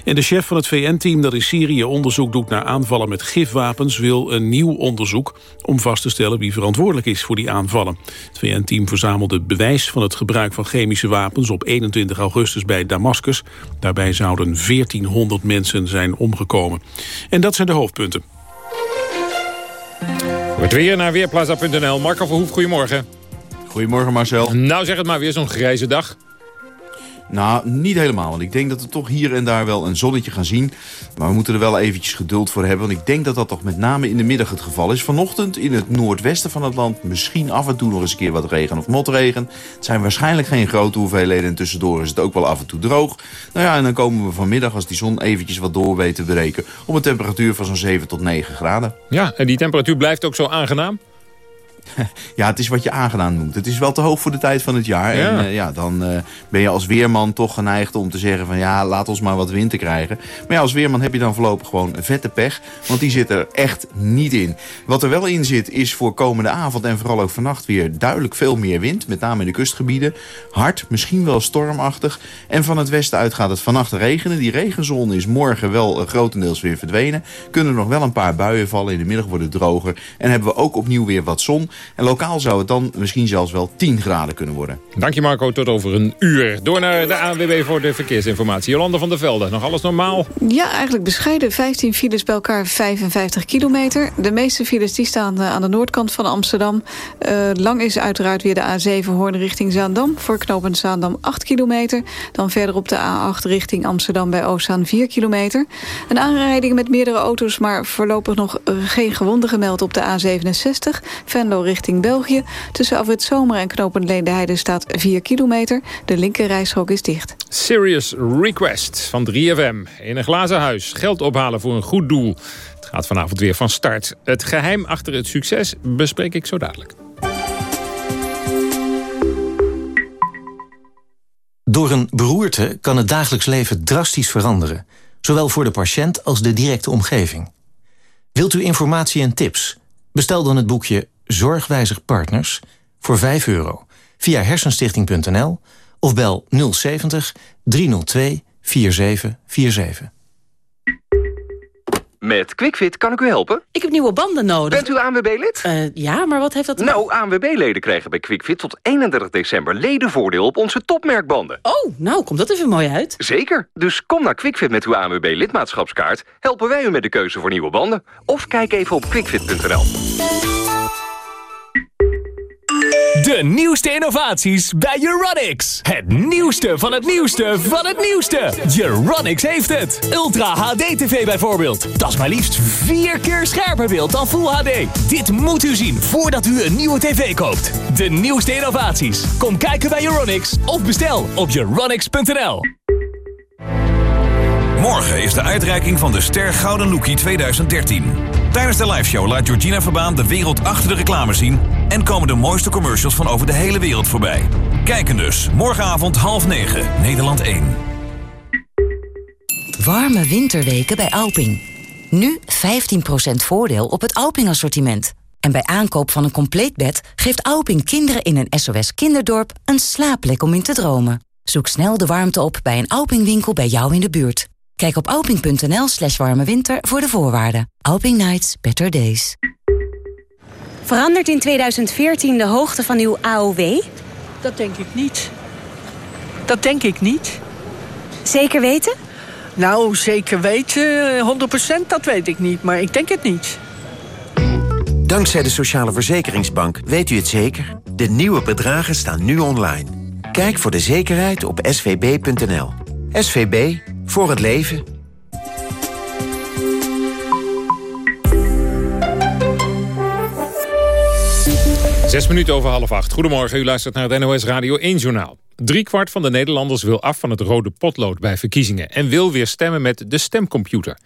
En de chef van het VN-team dat in Syrië onderzoek doet naar aanvallen met gifwapens wil een nieuw onderzoek om vast te stellen wie verantwoordelijk is voor die aanvallen. Het VN-team verzamelde bewijs van het gebruik van chemische wapens op 21 augustus bij Damascus. Daarbij zouden 1400 mensen zijn omgekomen. En dat zijn de hoofdpunten. Het weer naar Weerplaza.nl. Marco Verhoef, goedemorgen. Goedemorgen Marcel. Nou zeg het maar, weer zo'n grijze dag. Nou, niet helemaal. Want ik denk dat we toch hier en daar wel een zonnetje gaan zien. Maar we moeten er wel eventjes geduld voor hebben. Want ik denk dat dat toch met name in de middag het geval is. Vanochtend in het noordwesten van het land misschien af en toe nog eens een keer wat regen of motregen. Het zijn waarschijnlijk geen grote hoeveelheden. En tussendoor is het ook wel af en toe droog. Nou ja, en dan komen we vanmiddag als die zon eventjes wat door weet te breken... op een temperatuur van zo'n 7 tot 9 graden. Ja, en die temperatuur blijft ook zo aangenaam? Ja, het is wat je aangedaan noemt. Het is wel te hoog voor de tijd van het jaar. Ja. En uh, ja, dan uh, ben je als weerman toch geneigd om te zeggen van... ja, laat ons maar wat winter krijgen. Maar ja, als weerman heb je dan voorlopig gewoon vette pech. Want die zit er echt niet in. Wat er wel in zit is voor komende avond en vooral ook vannacht... weer duidelijk veel meer wind. Met name in de kustgebieden. Hard, misschien wel stormachtig. En van het westen uit gaat het vannacht regenen. Die regenzone is morgen wel uh, grotendeels weer verdwenen. Kunnen er nog wel een paar buien vallen. In de middag wordt het droger. En hebben we ook opnieuw weer wat zon... En lokaal zou het dan misschien zelfs wel 10 graden kunnen worden. Dank je Marco, tot over een uur. Door naar de ANWB voor de verkeersinformatie. Jolanda van der Velde, nog alles normaal? Ja, eigenlijk bescheiden. 15 files bij elkaar, 55 kilometer. De meeste files die staan aan de noordkant van Amsterdam. Uh, lang is uiteraard weer de A7 Hoorn richting Zaandam. Voor knooppunt Zaandam 8 kilometer. Dan verder op de A8 richting Amsterdam bij Oostzaan 4 kilometer. Een aanrijding met meerdere auto's, maar voorlopig nog geen gewonden gemeld op de A67. Venlo richting België. Tussen Afrit Zomer en knooppunt Leendeheide staat 4 kilometer. De linkerrijstrook is dicht. Serious Request van 3FM. In een glazen huis. Geld ophalen voor een goed doel. Het gaat vanavond weer van start. Het geheim achter het succes bespreek ik zo dadelijk. Door een beroerte kan het dagelijks leven drastisch veranderen. Zowel voor de patiënt als de directe omgeving. Wilt u informatie en tips? Bestel dan het boekje Zorgwijzig Partners voor 5 euro via hersenstichting.nl of bel 070 302 4747. Met QuickFit kan ik u helpen? Ik heb nieuwe banden nodig. Bent u ANWB-lid? Uh, ja, maar wat heeft dat... Nou, ANWB-leden krijgen bij QuickFit tot 31 december ledenvoordeel op onze topmerkbanden. Oh, nou, komt dat even mooi uit. Zeker. Dus kom naar QuickFit met uw ANWB-lidmaatschapskaart. Helpen wij u met de keuze voor nieuwe banden. Of kijk even op quickfit.nl. De nieuwste innovaties bij Euronics. Het nieuwste van het nieuwste van het nieuwste. Euronics heeft het. Ultra HD TV bijvoorbeeld. Dat is maar liefst vier keer scherper beeld dan Full HD. Dit moet u zien voordat u een nieuwe tv koopt. De nieuwste innovaties. Kom kijken bij Euronics of bestel op euronics.nl. Morgen is de uitreiking van de Ster Gouden Lookie 2013. Tijdens de liveshow laat Georgina Verbaan de wereld achter de reclame zien... en komen de mooiste commercials van over de hele wereld voorbij. Kijken dus, morgenavond half negen, Nederland 1. Warme winterweken bij Alping. Nu 15% voordeel op het Alping-assortiment. En bij aankoop van een compleet bed geeft Alping kinderen in een SOS kinderdorp... een slaapplek om in te dromen. Zoek snel de warmte op bij een Alping-winkel bij jou in de buurt. Kijk op alping.nl slash warme winter voor de voorwaarden. Alping Nights, better days. Verandert in 2014 de hoogte van uw AOW? Dat denk ik niet. Dat denk ik niet. Zeker weten? Nou, zeker weten, 100% dat weet ik niet, maar ik denk het niet. Dankzij de Sociale Verzekeringsbank weet u het zeker. De nieuwe bedragen staan nu online. Kijk voor de zekerheid op svb.nl. SVB, voor het leven. Zes minuten over half acht. Goedemorgen, u luistert naar het NOS Radio 1-journaal. Driekwart van de Nederlanders wil af van het rode potlood bij verkiezingen... en wil weer stemmen met de stemcomputer.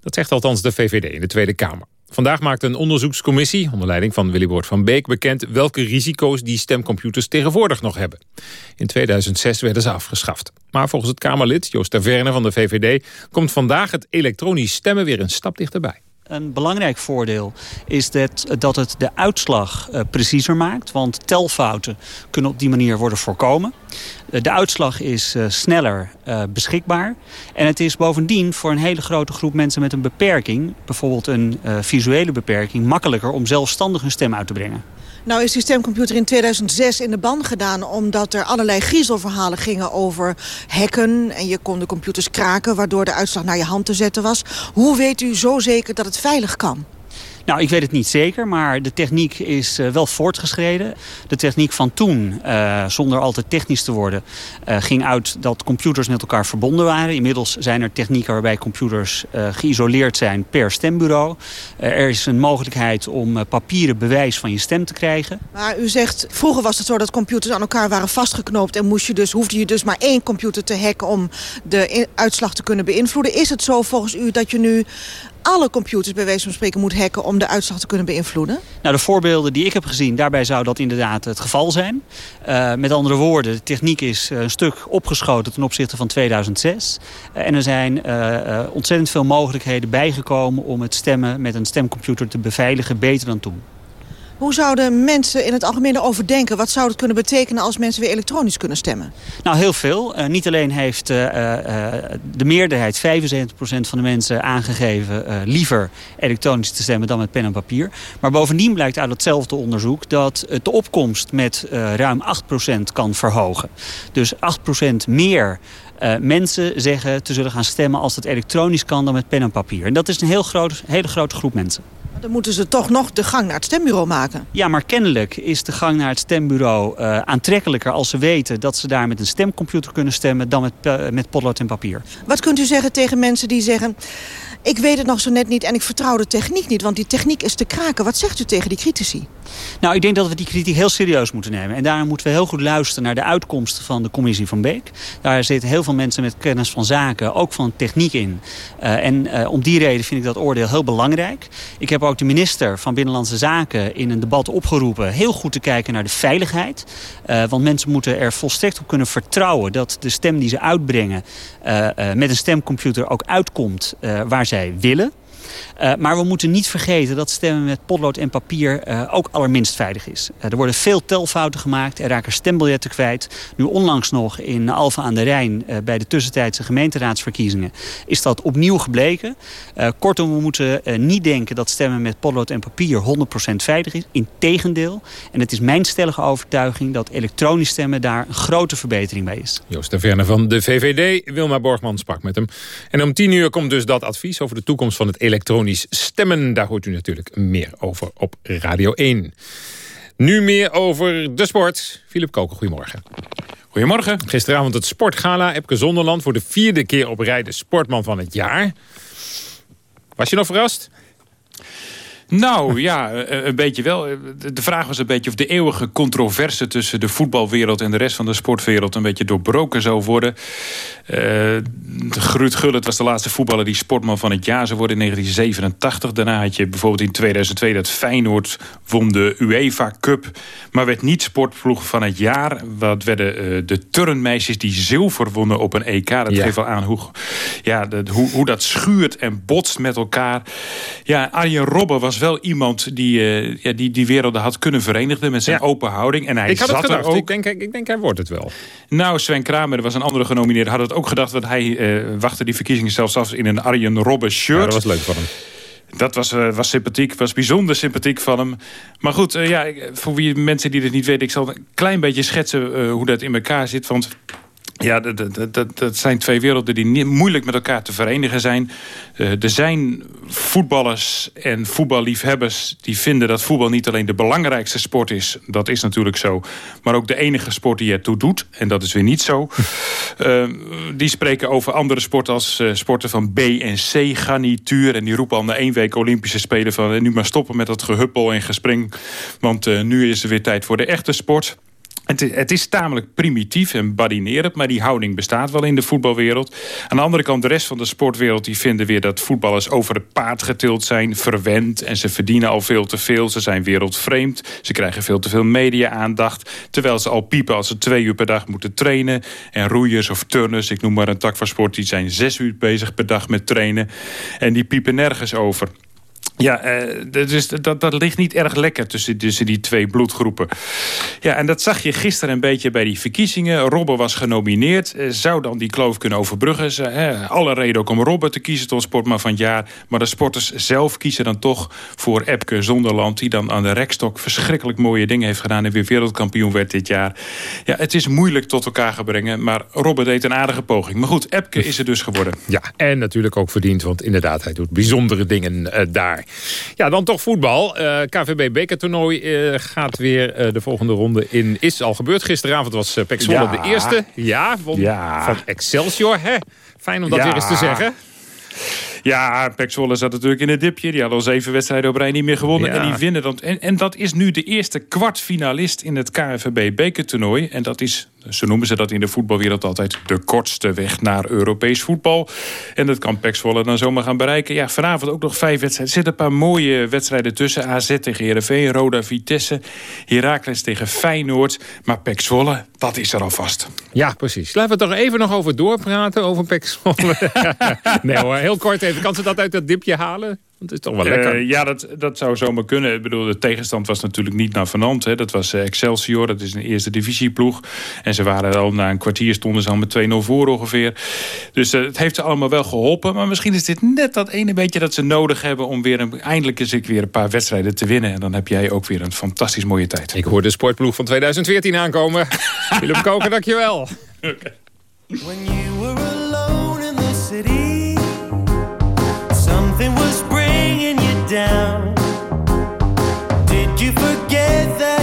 Dat zegt althans de VVD in de Tweede Kamer. Vandaag maakt een onderzoekscommissie, onder leiding van Willyboord van Beek... bekend welke risico's die stemcomputers tegenwoordig nog hebben. In 2006 werden ze afgeschaft. Maar volgens het Kamerlid, Joost Taverne van de VVD... komt vandaag het elektronisch stemmen weer een stap dichterbij. Een belangrijk voordeel is dat, dat het de uitslag uh, preciezer maakt. Want telfouten kunnen op die manier worden voorkomen. Uh, de uitslag is uh, sneller beschikbaar. En het is bovendien voor een hele grote groep mensen met een beperking... bijvoorbeeld een visuele beperking... makkelijker om zelfstandig hun stem uit te brengen. Nou is die stemcomputer in 2006 in de ban gedaan... omdat er allerlei griezelverhalen gingen over hacken... en je kon de computers kraken, waardoor de uitslag naar je hand te zetten was. Hoe weet u zo zeker dat het veilig kan? Nou, ik weet het niet zeker, maar de techniek is uh, wel voortgeschreden. De techniek van toen, uh, zonder al te technisch te worden, uh, ging uit dat computers met elkaar verbonden waren. Inmiddels zijn er technieken waarbij computers geïsoleerd zijn per stembureau. er is een mogelijkheid om papieren bewijs van je stem te krijgen. Maar u zegt, vroeger was het zo dat computers aan elkaar waren vastgeknoopt... en moest je dus, hoefde je dus maar één computer te hacken om de uitslag te kunnen beïnvloeden. Is het zo volgens u dat je nu alle computers bij wijze van spreken moet hacken om de uitslag te kunnen beïnvloeden? Nou, de voorbeelden die ik heb gezien, daarbij zou dat inderdaad het geval zijn. Uh, met andere woorden, de techniek is een stuk opgeschoten ten opzichte van 2006. Uh, en er zijn ontzettend veel mogelijkheden bijgekomen om het stemmen met een stemcomputer te beveiligen, beter dan toen. Hoe zouden mensen in het algemeen erover denken? Wat zou het kunnen betekenen als mensen weer elektronisch kunnen stemmen? Nou, heel veel. Uh, niet alleen heeft uh, uh, de meerderheid, 75% van de mensen aangegeven... liever elektronisch te stemmen dan met pen en papier. Maar bovendien blijkt uit hetzelfde onderzoek... dat het de opkomst met ruim 8% kan verhogen. Dus 8% meer uh, mensen zeggen te zullen gaan stemmen als het elektronisch kan dan met pen en papier. En dat is een heel groot, hele grote groep mensen. Dan moeten ze toch nog de gang naar het stembureau maken. Ja, maar kennelijk is de gang naar het stembureau uh, aantrekkelijker... als ze weten dat ze daar met een stemcomputer kunnen stemmen... dan met, uh, met potlood en papier. Wat kunt u zeggen tegen mensen die zeggen... ik weet het nog zo net niet en ik vertrouw de techniek niet... want die techniek is te kraken. Wat zegt u tegen die critici? Nou, ik denk dat we die kritiek heel serieus moeten nemen. En daarom moeten we heel goed luisteren naar de uitkomsten van de commissie van Beek. Daar zitten heel veel mensen met kennis van zaken, ook van techniek in. Uh, en uh, om die reden vind ik dat oordeel heel belangrijk. Ik heb ook de minister van Binnenlandse Zaken in een debat opgeroepen... heel goed te kijken naar de veiligheid. Uh, want mensen moeten er volstrekt op kunnen vertrouwen... dat de stem die ze uitbrengen met een stemcomputer ook uitkomt waar zij willen. Uh, maar we moeten niet vergeten dat stemmen met potlood en papier uh, ook allerminst veilig is. Uh, er worden veel telfouten gemaakt, er raken stembiljetten kwijt. Nu onlangs nog in Alphen aan de Rijn bij de tussentijdse gemeenteraadsverkiezingen is dat opnieuw gebleken. kortom, we moeten niet denken dat stemmen met potlood en papier 100% veilig is. Integendeel. En het is mijn stellige overtuiging dat elektronisch stemmen daar een grote verbetering bij is. Joost de Verne van de VVD, Wilma Borgman sprak met hem. En om tien uur komt dus dat advies over de toekomst van het elektronisch stemmen. Daar hoort u natuurlijk meer over op Radio 1. Nu meer over de sport. Filip Koken, goedemorgen. Goedemorgen. Gisteravond het Sportgala. Epke Zonderland voor de vierde keer op rij de sportman van het jaar. Was je nog verrast? Nou ja, een beetje wel. De vraag was een beetje of de eeuwige controverse tussen de voetbalwereld en de rest van de sportwereld een beetje doorbroken zou worden. Uh, Gruut Gullit was de laatste voetballer die sportman van het jaar zou worden in 1987. Daarna had je bijvoorbeeld in 2002 dat Feyenoord won de UEFA Cup, maar werd niet sportploeg van het jaar. Wat werden uh, de turnmeisjes die zilver wonnen op een EK. Dat ja. geeft wel aan hoe, ja, de, hoe, hoe dat schuurt en botst met elkaar. Ja, Arjen Robben was wel iemand die, uh, ja, die die werelden had kunnen verenigen met zijn ja. open houding. En hij ik had zat het er ook. Ik denk, ik denk hij wordt het wel. Nou, Sven Kramer, er was een andere genomineerde, had het ook gedacht. Want hij uh, wachtte die verkiezingen zelfs af in een Arjen Robben shirt. Ja, dat was leuk van hem. Dat was, uh, was sympathiek, was bijzonder sympathiek van hem. Maar goed, ja, voor wie mensen die het niet weten... ik zal een klein beetje schetsen hoe dat in elkaar zit. Want ja, dat, dat, dat, zijn twee werelden die moeilijk met elkaar te verenigen zijn. Uh, er zijn voetballers en voetballiefhebbers die vinden dat voetbal niet alleen de belangrijkste sport is. Dat is natuurlijk zo. Maar ook de enige sport die ertoe doet. En dat is weer niet zo. Uh, die spreken over andere sporten als uh, sporten van B en C garnituur. En die roepen al na één week Olympische Spelen van... nu maar stoppen met dat gehuppel en gespring. Want nu is er weer tijd voor de echte sport. Het is, tamelijk primitief en badinerend, maar die houding bestaat wel in de voetbalwereld. Aan de andere kant, de rest van de sportwereld die vinden weer dat voetballers over het paard getild zijn, verwend en ze verdienen al veel te veel. Ze zijn wereldvreemd, ze krijgen veel te veel media-aandacht, terwijl ze al piepen als ze twee uur per dag moeten trainen. En roeiers of turners, ik noem maar een tak van sport, die zijn zes uur bezig per dag met trainen. En die piepen nergens over. Ja, dus dat, dat ligt niet erg lekker tussen, die twee bloedgroepen. Ja, en dat zag je gisteren een beetje bij die verkiezingen. Robben was genomineerd. Uh, zou dan die kloof kunnen overbruggen? Uh, alle reden ook om Robben te kiezen tot sportman van het jaar. Maar de sporters zelf kiezen dan toch voor Epke Zonderland... die dan aan de rekstok verschrikkelijk mooie dingen heeft gedaan... en weer wereldkampioen werd dit jaar. Ja, het is moeilijk tot elkaar te brengen... maar Robben deed een aardige poging. Maar goed, Epke is er dus geworden. Ja, en natuurlijk ook verdiend, want inderdaad, hij doet bijzondere dingen daar. Ja, dan toch voetbal. Uh, KVB bekertoernooi uh, gaat weer uh, de volgende ronde in. Is al gebeurd. Gisteravond was uh, Pek Zwolle ja. de eerste. Ja, won ja. van Excelsior. Hè? Fijn om dat ja. weer eens te zeggen. Ja, Pek Zwolle zat natuurlijk in het dipje. Die hadden al zeven wedstrijden op rij niet meer gewonnen. Ja. En die winnen dan. En, en dat is nu de eerste kwartfinalist in het KNVB bekertoernooi. En dat is, zo noemen ze dat in de voetbalwereld altijd... de kortste weg naar Europees voetbal. En dat kan Pek dan zomaar gaan bereiken. Ja, vanavond ook nog vijf wedstrijden. Er zitten een paar mooie wedstrijden tussen. AZ tegen Heerenveen, Roda Vitesse, Heracles tegen Feyenoord. Maar Pek dat is er alvast. Ja, precies. Laten we toch even nog over doorpraten, over Pek nee hoor, heel kort even. Kan ze dat uit dat dipje halen? Dat is toch wel lekker. Uh, ja, dat, dat zou zomaar kunnen. Ik bedoel, de tegenstand was natuurlijk niet naar Vanant. Hè. Dat was uh, Excelsior, dat is een eerste divisieploeg. En ze waren al na een kwartier stonden ze al met 2-0 voor ongeveer. Dus uh, het heeft ze allemaal wel geholpen. Maar misschien is dit net dat ene beetje dat ze nodig hebben... om weer een, eindelijk eens weer een paar wedstrijden te winnen. En dan heb jij ook weer een fantastisch mooie tijd. Ik hoor de sportploeg van 2014 aankomen. Willem Koken, dankjewel. Okay. When you were alone in the city Something was bringing you down. Did you forget that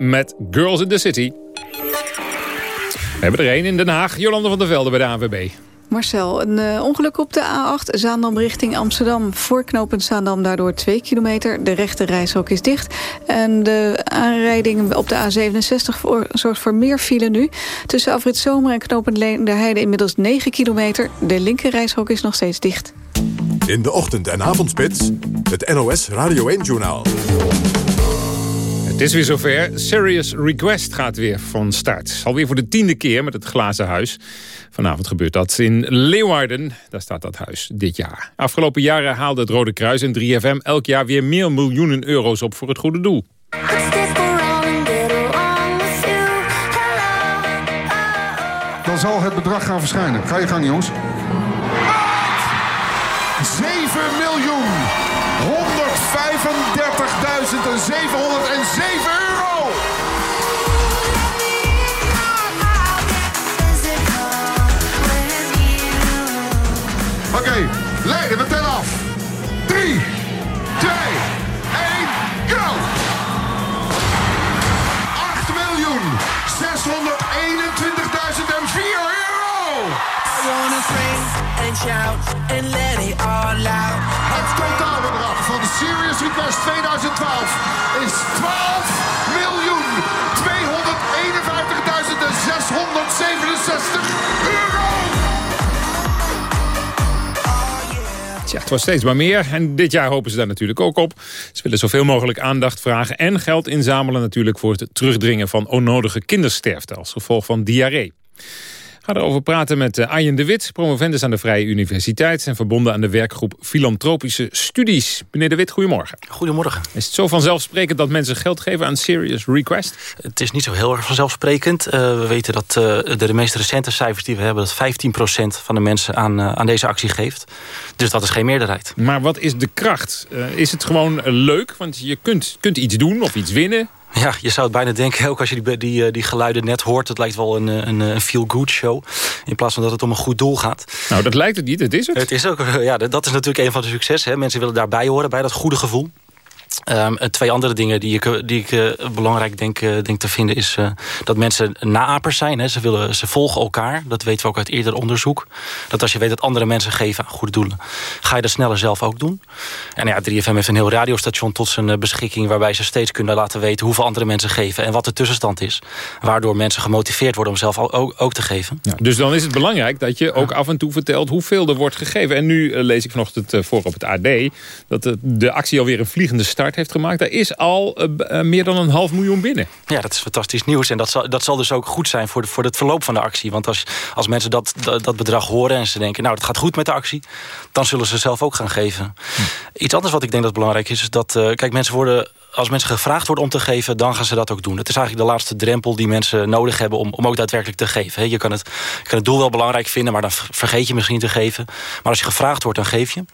met Girls in the City. We hebben er één in Den Haag. Jolande van der Velde bij de ANWB. Marcel, een uh, ongeluk op de A8 Zaandam richting Amsterdam. Voorknopend Zaandam daardoor 2 kilometer. De rechte reishok is dicht. En de aanrijding op de A67 voor, zorgt voor meer file nu. Tussen Afrit Zomer en knopend Leenderheide inmiddels 9 kilometer. De linker reishok is nog steeds dicht. In de ochtend- en avondspits, het NOS Radio 1-journaal. Het is weer zover. Serious Request gaat weer van start. Alweer voor de tiende keer met het Glazen Huis. Vanavond gebeurt dat in Leeuwarden. Daar staat dat huis dit jaar. Afgelopen jaren haalde het Rode Kruis en 3FM elk jaar weer meer miljoenen euro's op voor het goede doel. Dan zal het bedrag gaan verschijnen. Ga je gang, jongens. 7 miljoen 135.707 euro! Oké, okay, Leiden, we tellen af. 3, 2, 1, go! 8 miljoen 621.004 euro! I wanna scream and shout Serious Request 2012 is 12 miljoen 251.667 euro! Tja, het was steeds maar meer. En dit jaar hopen ze daar natuurlijk ook op. Ze willen zoveel mogelijk aandacht vragen en geld inzamelen natuurlijk voor het terugdringen van onnodige kindersterfte als gevolg van diarree. Gaan erover praten met eh, Arjen de Wit, promovendus aan de Vrije Universiteit... en verbonden aan de werkgroep Filantropische Studies. Meneer de Wit, goedemorgen. Goedemorgen. Is het zo vanzelfsprekend dat mensen geld geven aan Serious Request? Het is niet zo heel erg vanzelfsprekend. Uh, we weten dat uh, de, de meest recente cijfers die we hebben... dat 15% van de mensen aan, uh, aan deze actie geeft. Dus dat is geen meerderheid. Maar wat is de kracht? is het gewoon leuk? Want je kunt, kunt iets doen of iets winnen... Ja, je zou het bijna denken, ook als je die, die, die geluiden net hoort... het lijkt wel een, een, een feel-good show, in plaats van dat het om een goed doel gaat. Nou, dat lijkt het niet, het is het. Het is ook, ja, dat is natuurlijk een van de successen. Hè. Mensen willen daarbij horen, bij dat goede gevoel. Um, twee andere dingen die ik, die ik uh, belangrijk denk, uh, denk te vinden... is uh, dat mensen naapers zijn. Hè. Ze, willen, ze volgen elkaar. Dat weten we ook uit eerder onderzoek. Dat als je weet dat andere mensen geven aan goede doelen... ga je dat sneller zelf ook doen. En ja, 3FM heeft een heel radiostation tot zijn beschikking... waarbij ze steeds kunnen laten weten hoeveel andere mensen geven... en wat de tussenstand is. Waardoor mensen gemotiveerd worden om zelf ook, ook te geven. Dus dan is het belangrijk dat je ook af en toe vertelt... hoeveel er wordt gegeven. En nu lees ik vanochtend voor op het AD... dat de, de actie alweer een vliegende start heeft gemaakt. Daar is al uh, meer dan een half miljoen binnen. Ja, dat is fantastisch nieuws. En dat zal, dat zal dus ook goed zijn voor, de, voor het verloop van de actie. Want als, als mensen dat, dat, dat bedrag horen en ze denken... nou, het gaat goed met de actie, dan zullen ze zelf ook gaan geven. Hm. Iets anders wat ik denk dat belangrijk is... is dat, uh, kijk, mensen worden als mensen gevraagd worden om te geven, dan gaan ze dat ook doen. Het is eigenlijk de laatste drempel die mensen nodig hebben om, om ook daadwerkelijk te geven. Je kan, het, je kan het doel wel belangrijk vinden, maar dan vergeet je misschien te geven. Maar als je gevraagd wordt, dan geef je.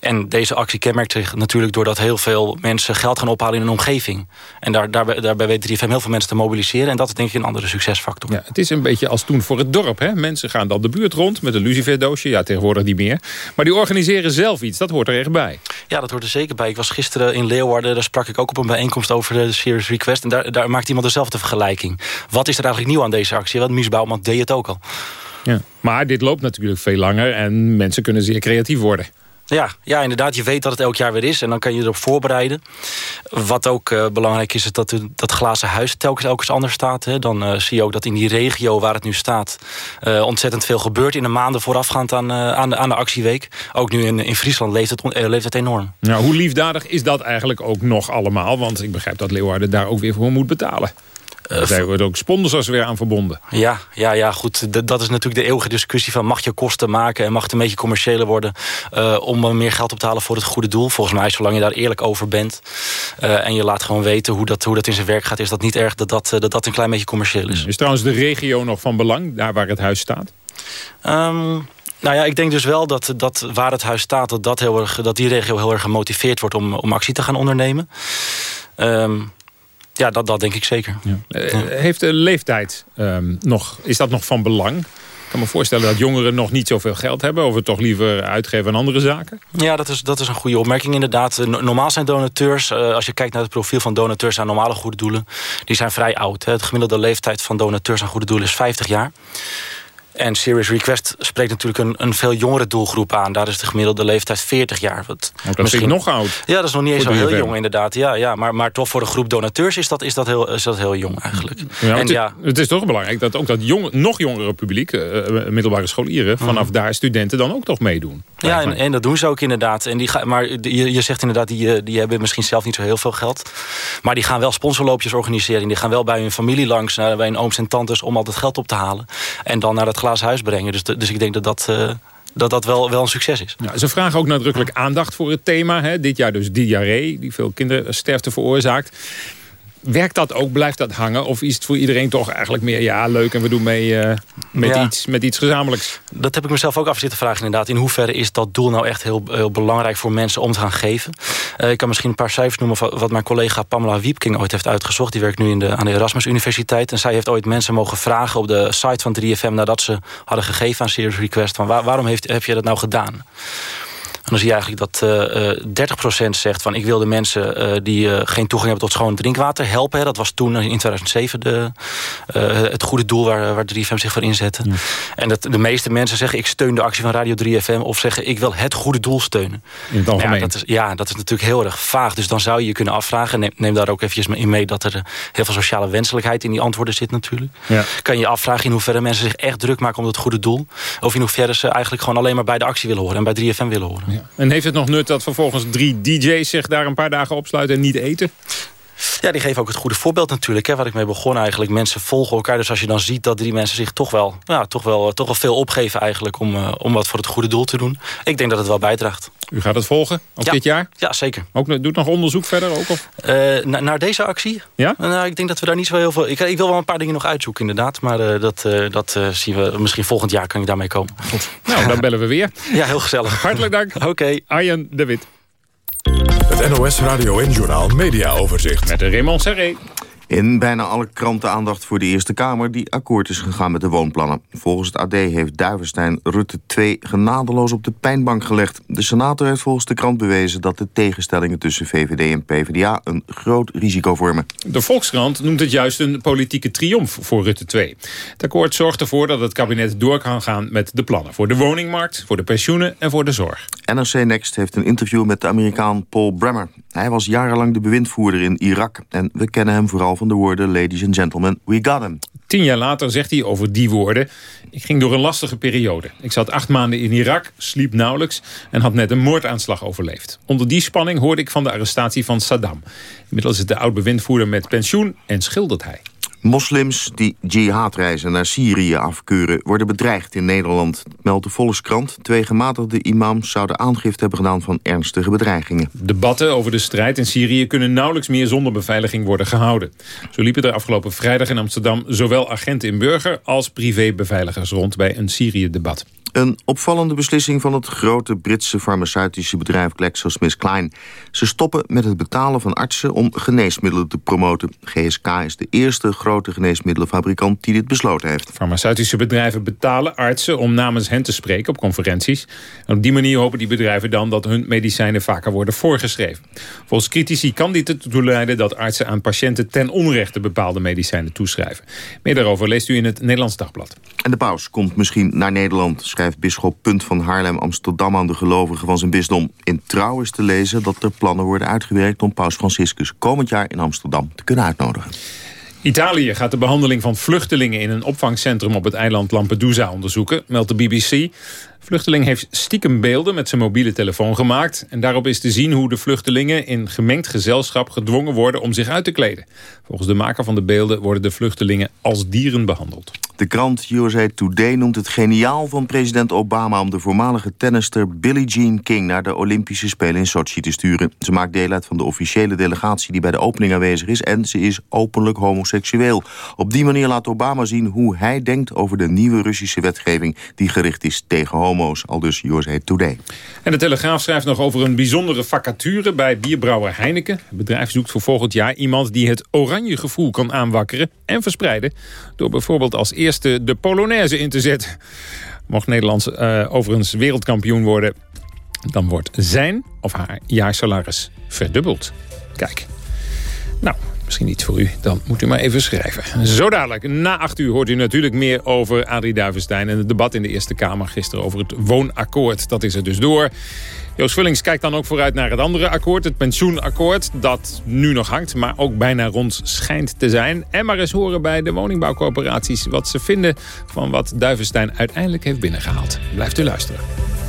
En deze actie kenmerkt zich natuurlijk doordat heel veel mensen geld gaan ophalen in een omgeving. En daar, daarbij, daarbij weet 3FM heel veel mensen te mobiliseren. En dat is denk ik een andere succesfactor. Ja, het is een beetje als toen voor het dorp. Hè? Mensen gaan dan de buurt rond met een luciferdoosje. Ja, tegenwoordig niet meer. Maar die organiseren zelf iets. Dat hoort er echt bij. Ja, dat hoort er zeker bij. Ik was gisteren in Leeuwarden. Daar sprak ik ook op een bijeenkomst over de Serious Request. En daar, daar maakt iemand dezelfde vergelijking. Wat is er eigenlijk nieuw aan deze actie? Want Mies Bouwman deed het ook al. Ja. Maar dit loopt natuurlijk veel langer. En mensen kunnen zeer creatief worden. Ja, ja, inderdaad. Je weet dat het elk jaar weer is. En dan kan je erop voorbereiden. Wat ook uh, belangrijk is, is dat dat glazen huis telkens elke anders staat. Hè. Dan uh, zie je ook dat in die regio waar het nu staat... Uh, ontzettend veel gebeurt in de maanden voorafgaand aan, aan, de, aan de actieweek. Ook nu in, in Friesland leeft het, leeft het enorm. Nou, hoe liefdadig is dat eigenlijk ook nog allemaal? Want ik begrijp dat Leeuwarden daar ook weer voor moet betalen. Daar zijn we ook sponsors weer aan verbonden. Ja, ja, ja goed. dat is natuurlijk de eeuwige discussie van... mag je kosten maken en mag het een beetje commerciëler worden... Uh, om meer geld op te halen voor het goede doel. Volgens mij, zolang je daar eerlijk over bent... Uh, en je laat gewoon weten hoe dat, hoe dat in zijn werk gaat... is dat niet erg dat dat, dat, dat een klein beetje commercieel is. Is trouwens de regio nog van belang, daar waar het huis staat? Um, nou ja, ik denk dus wel dat, dat waar het huis staat... dat, dat, heel erg, dat die regio heel erg gemotiveerd wordt om, om actie te gaan ondernemen. Um, ja, dat, dat denk ik zeker. Ja. Uh, heeft de leeftijd um, nog, is dat nog van belang? Ik kan me voorstellen dat jongeren nog niet zoveel geld hebben... of het toch liever uitgeven aan andere zaken. Ja, dat is, dat is een goede opmerking inderdaad. Eh, no- Normaal zijn donateurs, eh, als je kijkt naar het profiel van donateurs... aan normale goede doelen, die zijn vrij oud. Hè. De gemiddelde leeftijd van donateurs aan goede doelen is 50 jaar. En Serious Request spreekt natuurlijk een, een veel jongere doelgroep aan. Daar is de gemiddelde leeftijd 40 jaar. Wat Oh, dat vind ik nog oud. Ja, dat is nog niet eens zo heel 3FM. jong inderdaad. Ja, ja, maar, maar toch voor de groep donateurs is dat, is dat, heel, is dat heel jong eigenlijk. Ja, en het, ja, het is toch belangrijk dat ook dat jong, nog jongere publiek... eh, eh, middelbare scholieren, vanaf daar studenten dan ook toch meedoen. Ja, en, en dat doen ze ook inderdaad. En die ga, maar je, je zegt inderdaad, die, eh, die hebben misschien zelf niet zo heel veel geld. Maar die gaan wel sponsorloopjes organiseren. Die gaan wel bij hun familie langs, naar, bij hun ooms en tantes... om al dat geld op te halen. En dan naar dat glazen huis brengen. Dus, dus ik denk dat dat, eh, dat, dat wel, wel een succes is. Ja, ze vragen ook nadrukkelijk aandacht voor het thema. Hè. Dit jaar dus diarree, die veel kindersterfte veroorzaakt. Werkt dat ook? Blijft dat hangen? Of is het voor iedereen toch eigenlijk meer... ja, leuk en we doen mee eh, met, Ja. iets, met iets gezamenlijks? Dat heb ik mezelf ook af zitten vragen inderdaad. In hoeverre is dat doel nou echt heel, heel belangrijk voor mensen om te gaan geven? Eh, ik kan misschien een paar cijfers noemen van wat mijn collega Pamela Wiepking ooit heeft uitgezocht. Die werkt nu in de, aan de Erasmus Universiteit. En zij heeft ooit mensen mogen vragen op de site van 3FM... nadat ze hadden gegeven aan Serious Request... Van waar- waarom heeft, heb je dat nou gedaan? En dan zie je eigenlijk dat eh eh 30% zegt van ik wil de mensen eh, die eh, geen toegang hebben tot schoon drinkwater helpen. Hè. Dat was toen eh, in 2007 de, eh, het goede doel waar, waar 3FM zich voor inzette. En dat de meeste mensen zeggen ik steun de actie van Radio 3FM of zeggen ik wil het goede doel steunen. In het algemeen. Ja, dat is, ja, dat is natuurlijk heel erg vaag. Dus dan zou je je kunnen afvragen, neem, neem daar ook eventjes in mee dat er eh, heel veel sociale wenselijkheid in die antwoorden zit natuurlijk. Ja. Kan je je afvragen in hoeverre mensen zich echt druk maken om het goede doel. Of in hoeverre ze eigenlijk gewoon alleen maar bij de actie willen horen en bij 3FM willen horen. En heeft het nog nut dat vervolgens drie DJ's zich daar een paar dagen opsluiten en niet eten? Ja, die geven ook het goede voorbeeld natuurlijk. Hè, waar ik mee begon eigenlijk. Mensen volgen elkaar. Dus als je dan ziet dat die mensen zich toch wel, ja, toch wel, toch wel veel opgeven eigenlijk... Om, eh, om wat voor het goede doel te doen. Ik denk dat het wel bijdraagt. U gaat het volgen, ook Ja. dit jaar? Ja, zeker. Ook, doet nog onderzoek verder ook? Of? Eh, na- naar deze actie? Ja? Nou, ik denk dat we daar niet zo heel veel... Ik, ik wil wel een paar dingen nog uitzoeken inderdaad. Maar eh, dat, eh, dat eh, zien we misschien volgend jaar kan ik daarmee komen. Nou, dan bellen we weer. Ja, heel gezellig. Hartelijk dank. Oké. Arjen de Wit. Het NOS Radio en Journaal Media Overzicht. Met Raymond Serré. In bijna alle kranten aandacht voor de Eerste Kamer... die akkoord is gegaan met de woonplannen. Volgens het AD heeft Duivenstein Rutte 2 genadeloos op de pijnbank gelegd. De senator heeft volgens de krant bewezen... dat de tegenstellingen tussen VVD en PvdA een groot risico vormen. De Volkskrant noemt het juist een politieke triomf voor Rutte 2. Het akkoord zorgt ervoor dat het kabinet door kan gaan met de plannen... voor de woningmarkt, voor de pensioenen en voor de zorg. NRC Next heeft een interview met de Amerikaan Paul Bremer. Hij was jarenlang de bewindvoerder in Irak... en we kennen hem vooral van de woorden... ladies and gentlemen, we got him. Tien jaar later zegt hij over die woorden... ik ging door een lastige periode. Ik zat acht maanden in Irak, sliep nauwelijks... en had net een moordaanslag overleefd. Onder die spanning hoorde ik van de arrestatie van Saddam. Inmiddels is de oud-bewindvoerder met pensioen en schildert hij. Moslims die jihadreizen naar Syrië afkeuren... worden bedreigd in Nederland, meldt de Volkskrant. Twee gematigde imams zouden aangifte hebben gedaan... van ernstige bedreigingen. Debatten over de strijd in Syrië kunnen nauwelijks meer zonder beveiliging worden gehouden. Zo liepen er afgelopen vrijdag in Amsterdam zowel agenten in burger als privébeveiligers rond bij een Syrië-debat. Een opvallende beslissing van het grote Britse farmaceutische bedrijf GlaxoSmithKline. Ze stoppen met het betalen van artsen om geneesmiddelen te promoten. GSK is de eerste grote geneesmiddelenfabrikant die dit besloten heeft. Farmaceutische bedrijven betalen artsen om namens hen te spreken op conferenties. En op die manier hopen die bedrijven dan dat hun medicijnen vaker worden voorgeschreven. Volgens critici kan dit ertoe leiden dat artsen aan patiënten ten onrechte bepaalde medicijnen toeschrijven. Meer daarover leest u in het Nederlands Dagblad. En de paus komt misschien naar Nederland, schrijft bisschop Punt van Haarlem Amsterdam aan de gelovigen van zijn bisdom. In trouw is te lezen dat er plannen worden uitgewerkt om paus Franciscus komend jaar in Amsterdam te kunnen uitnodigen. Italië gaat de behandeling van vluchtelingen in een opvangcentrum op het eiland Lampedusa onderzoeken, meldt de BBC. Vluchteling heeft stiekem beelden met zijn mobiele telefoon gemaakt. En daarop is te zien hoe de vluchtelingen in gemengd gezelschap gedwongen worden om zich uit te kleden. Volgens de maker van de beelden worden de vluchtelingen als dieren behandeld. De krant USA Today noemt het geniaal van president Obama... om de voormalige tennister Billie Jean King... naar de Olympische Spelen in Sochi te sturen. Ze maakt deel uit van de officiële delegatie die bij de opening aanwezig is... en ze is openlijk homoseksueel. Op die manier laat Obama zien hoe hij denkt over de nieuwe Russische wetgeving... die gericht is tegen homo's. Al dus USA Today. En de Telegraaf schrijft nog over een bijzondere vacature bij bierbrouwer Heineken. Het bedrijf zoekt voor volgend jaar iemand die het oranje gevoel kan aanwakkeren en verspreiden. Door bijvoorbeeld als eerste de Polonaise in te zetten. Mocht Nederland uh, overigens wereldkampioen worden, dan wordt zijn of haar jaarsalaris verdubbeld. Kijk. Nou, misschien iets voor u, dan moet u maar even schrijven. Zo dadelijk, na acht uur hoort u natuurlijk meer over Adrie Duivenstein... en het debat in de Eerste Kamer gisteren over het woonakkoord. Dat is er dus door. Joost Vullings kijkt dan ook vooruit naar het andere akkoord, het pensioenakkoord... dat nu nog hangt, maar ook bijna rond schijnt te zijn. En maar eens horen bij de woningbouwcoöperaties... wat ze vinden van wat Duivenstein uiteindelijk heeft binnengehaald. Blijft u luisteren.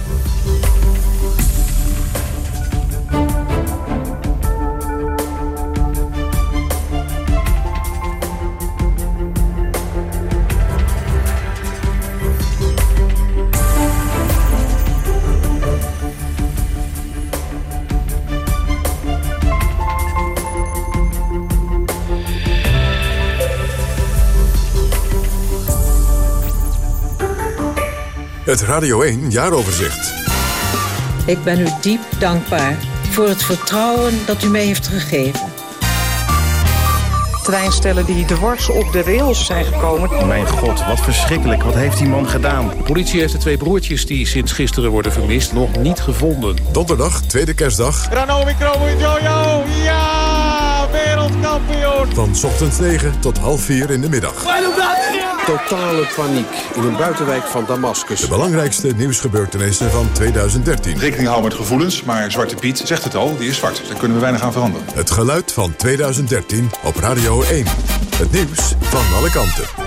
Het Radio 1 Jaaroverzicht. Ik ben u diep dankbaar voor het vertrouwen dat u mij heeft gegeven. Treinstellen die dwars op de rails zijn gekomen. Mijn god, wat verschrikkelijk. Wat heeft die man gedaan? De politie heeft de twee broertjes die sinds gisteren worden vermist nog niet gevonden. Donderdag, tweede kerstdag. Ranomi Jojo, ja, wereldkampioen. Van ochtends 9 tot half 4 in de middag. Totale paniek in een buitenwijk van Damascus. De belangrijkste nieuwsgebeurtenissen van 2013. Rekening houden met gevoelens, maar Zwarte Piet zegt het al, die is zwart. Daar kunnen we weinig aan veranderen. Het geluid van 2013 op Radio 1. Het nieuws van alle kanten.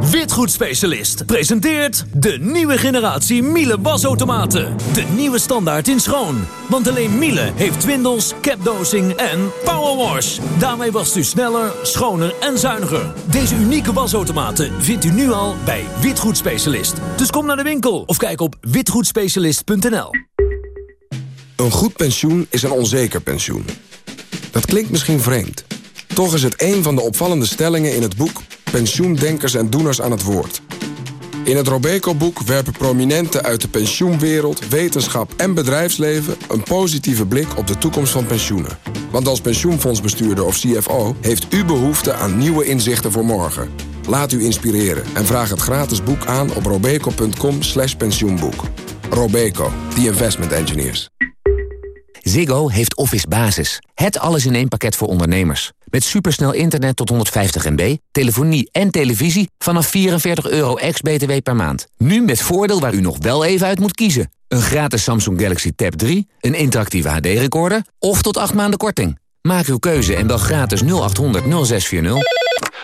Witgoedspecialist presenteert de nieuwe generatie Miele wasautomaten. De nieuwe standaard in schoon. Want alleen Miele heeft twindels, capdosing en powerwash. Daarmee wast u sneller, schoner en zuiniger. Deze unieke wasautomaten vindt u nu al bij Witgoedspecialist. Dus kom naar de winkel of kijk op witgoedspecialist.nl. Een goed pensioen is een onzeker pensioen. Dat klinkt misschien vreemd. Toch is het een van de opvallende stellingen in het boek... Pensioendenkers en Doeners aan het Woord. In het Robeco-boek werpen prominenten uit de pensioenwereld... wetenschap en bedrijfsleven een positieve blik op de toekomst van pensioenen. Want als pensioenfondsbestuurder of CFO... heeft u behoefte aan nieuwe inzichten voor morgen. Laat u inspireren en vraag het gratis boek aan op robeco.com pensioenboek. Robeco, the investment engineers. Ziggo heeft Office Basis. Het alles in één pakket voor ondernemers. Met supersnel internet tot 150 MB, telefonie en televisie vanaf 44 euro ex-BTW per maand. Nu met voordeel waar u nog wel even uit moet kiezen. Een gratis Samsung Galaxy Tab 3, een interactieve HD-recorder of tot 8 maanden korting. Maak uw keuze en bel gratis 0800 0640.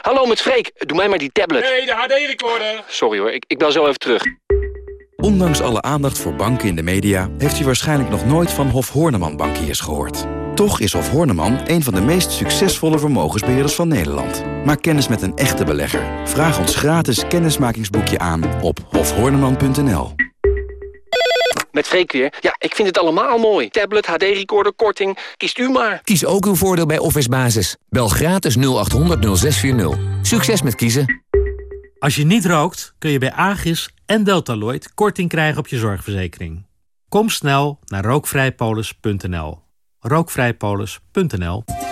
Hallo met Freek, doe mij maar die tablet. Nee, de HD-recorder. Sorry hoor, ik, ik bel zo even terug. Ondanks alle aandacht voor banken in de media... heeft u waarschijnlijk nog nooit van Hof Horneman Bankiers gehoord. Toch is Hof Horneman een van de meest succesvolle vermogensbeheerders van Nederland. Maak kennis met een echte belegger. Vraag ons gratis kennismakingsboekje aan op hofhorneman.nl. Met Freek weer. Ja, ik vind het allemaal mooi. Tablet, HD-recorder, korting. Kiest u maar. Kies ook uw voordeel bij Office Basis. Bel gratis 0800 0640. Succes met kiezen. Als je niet rookt, kun je bij Agis en Deltaloid korting krijgen op je zorgverzekering. Kom snel naar rookvrijpolis.nl. rookvrijpolis.nl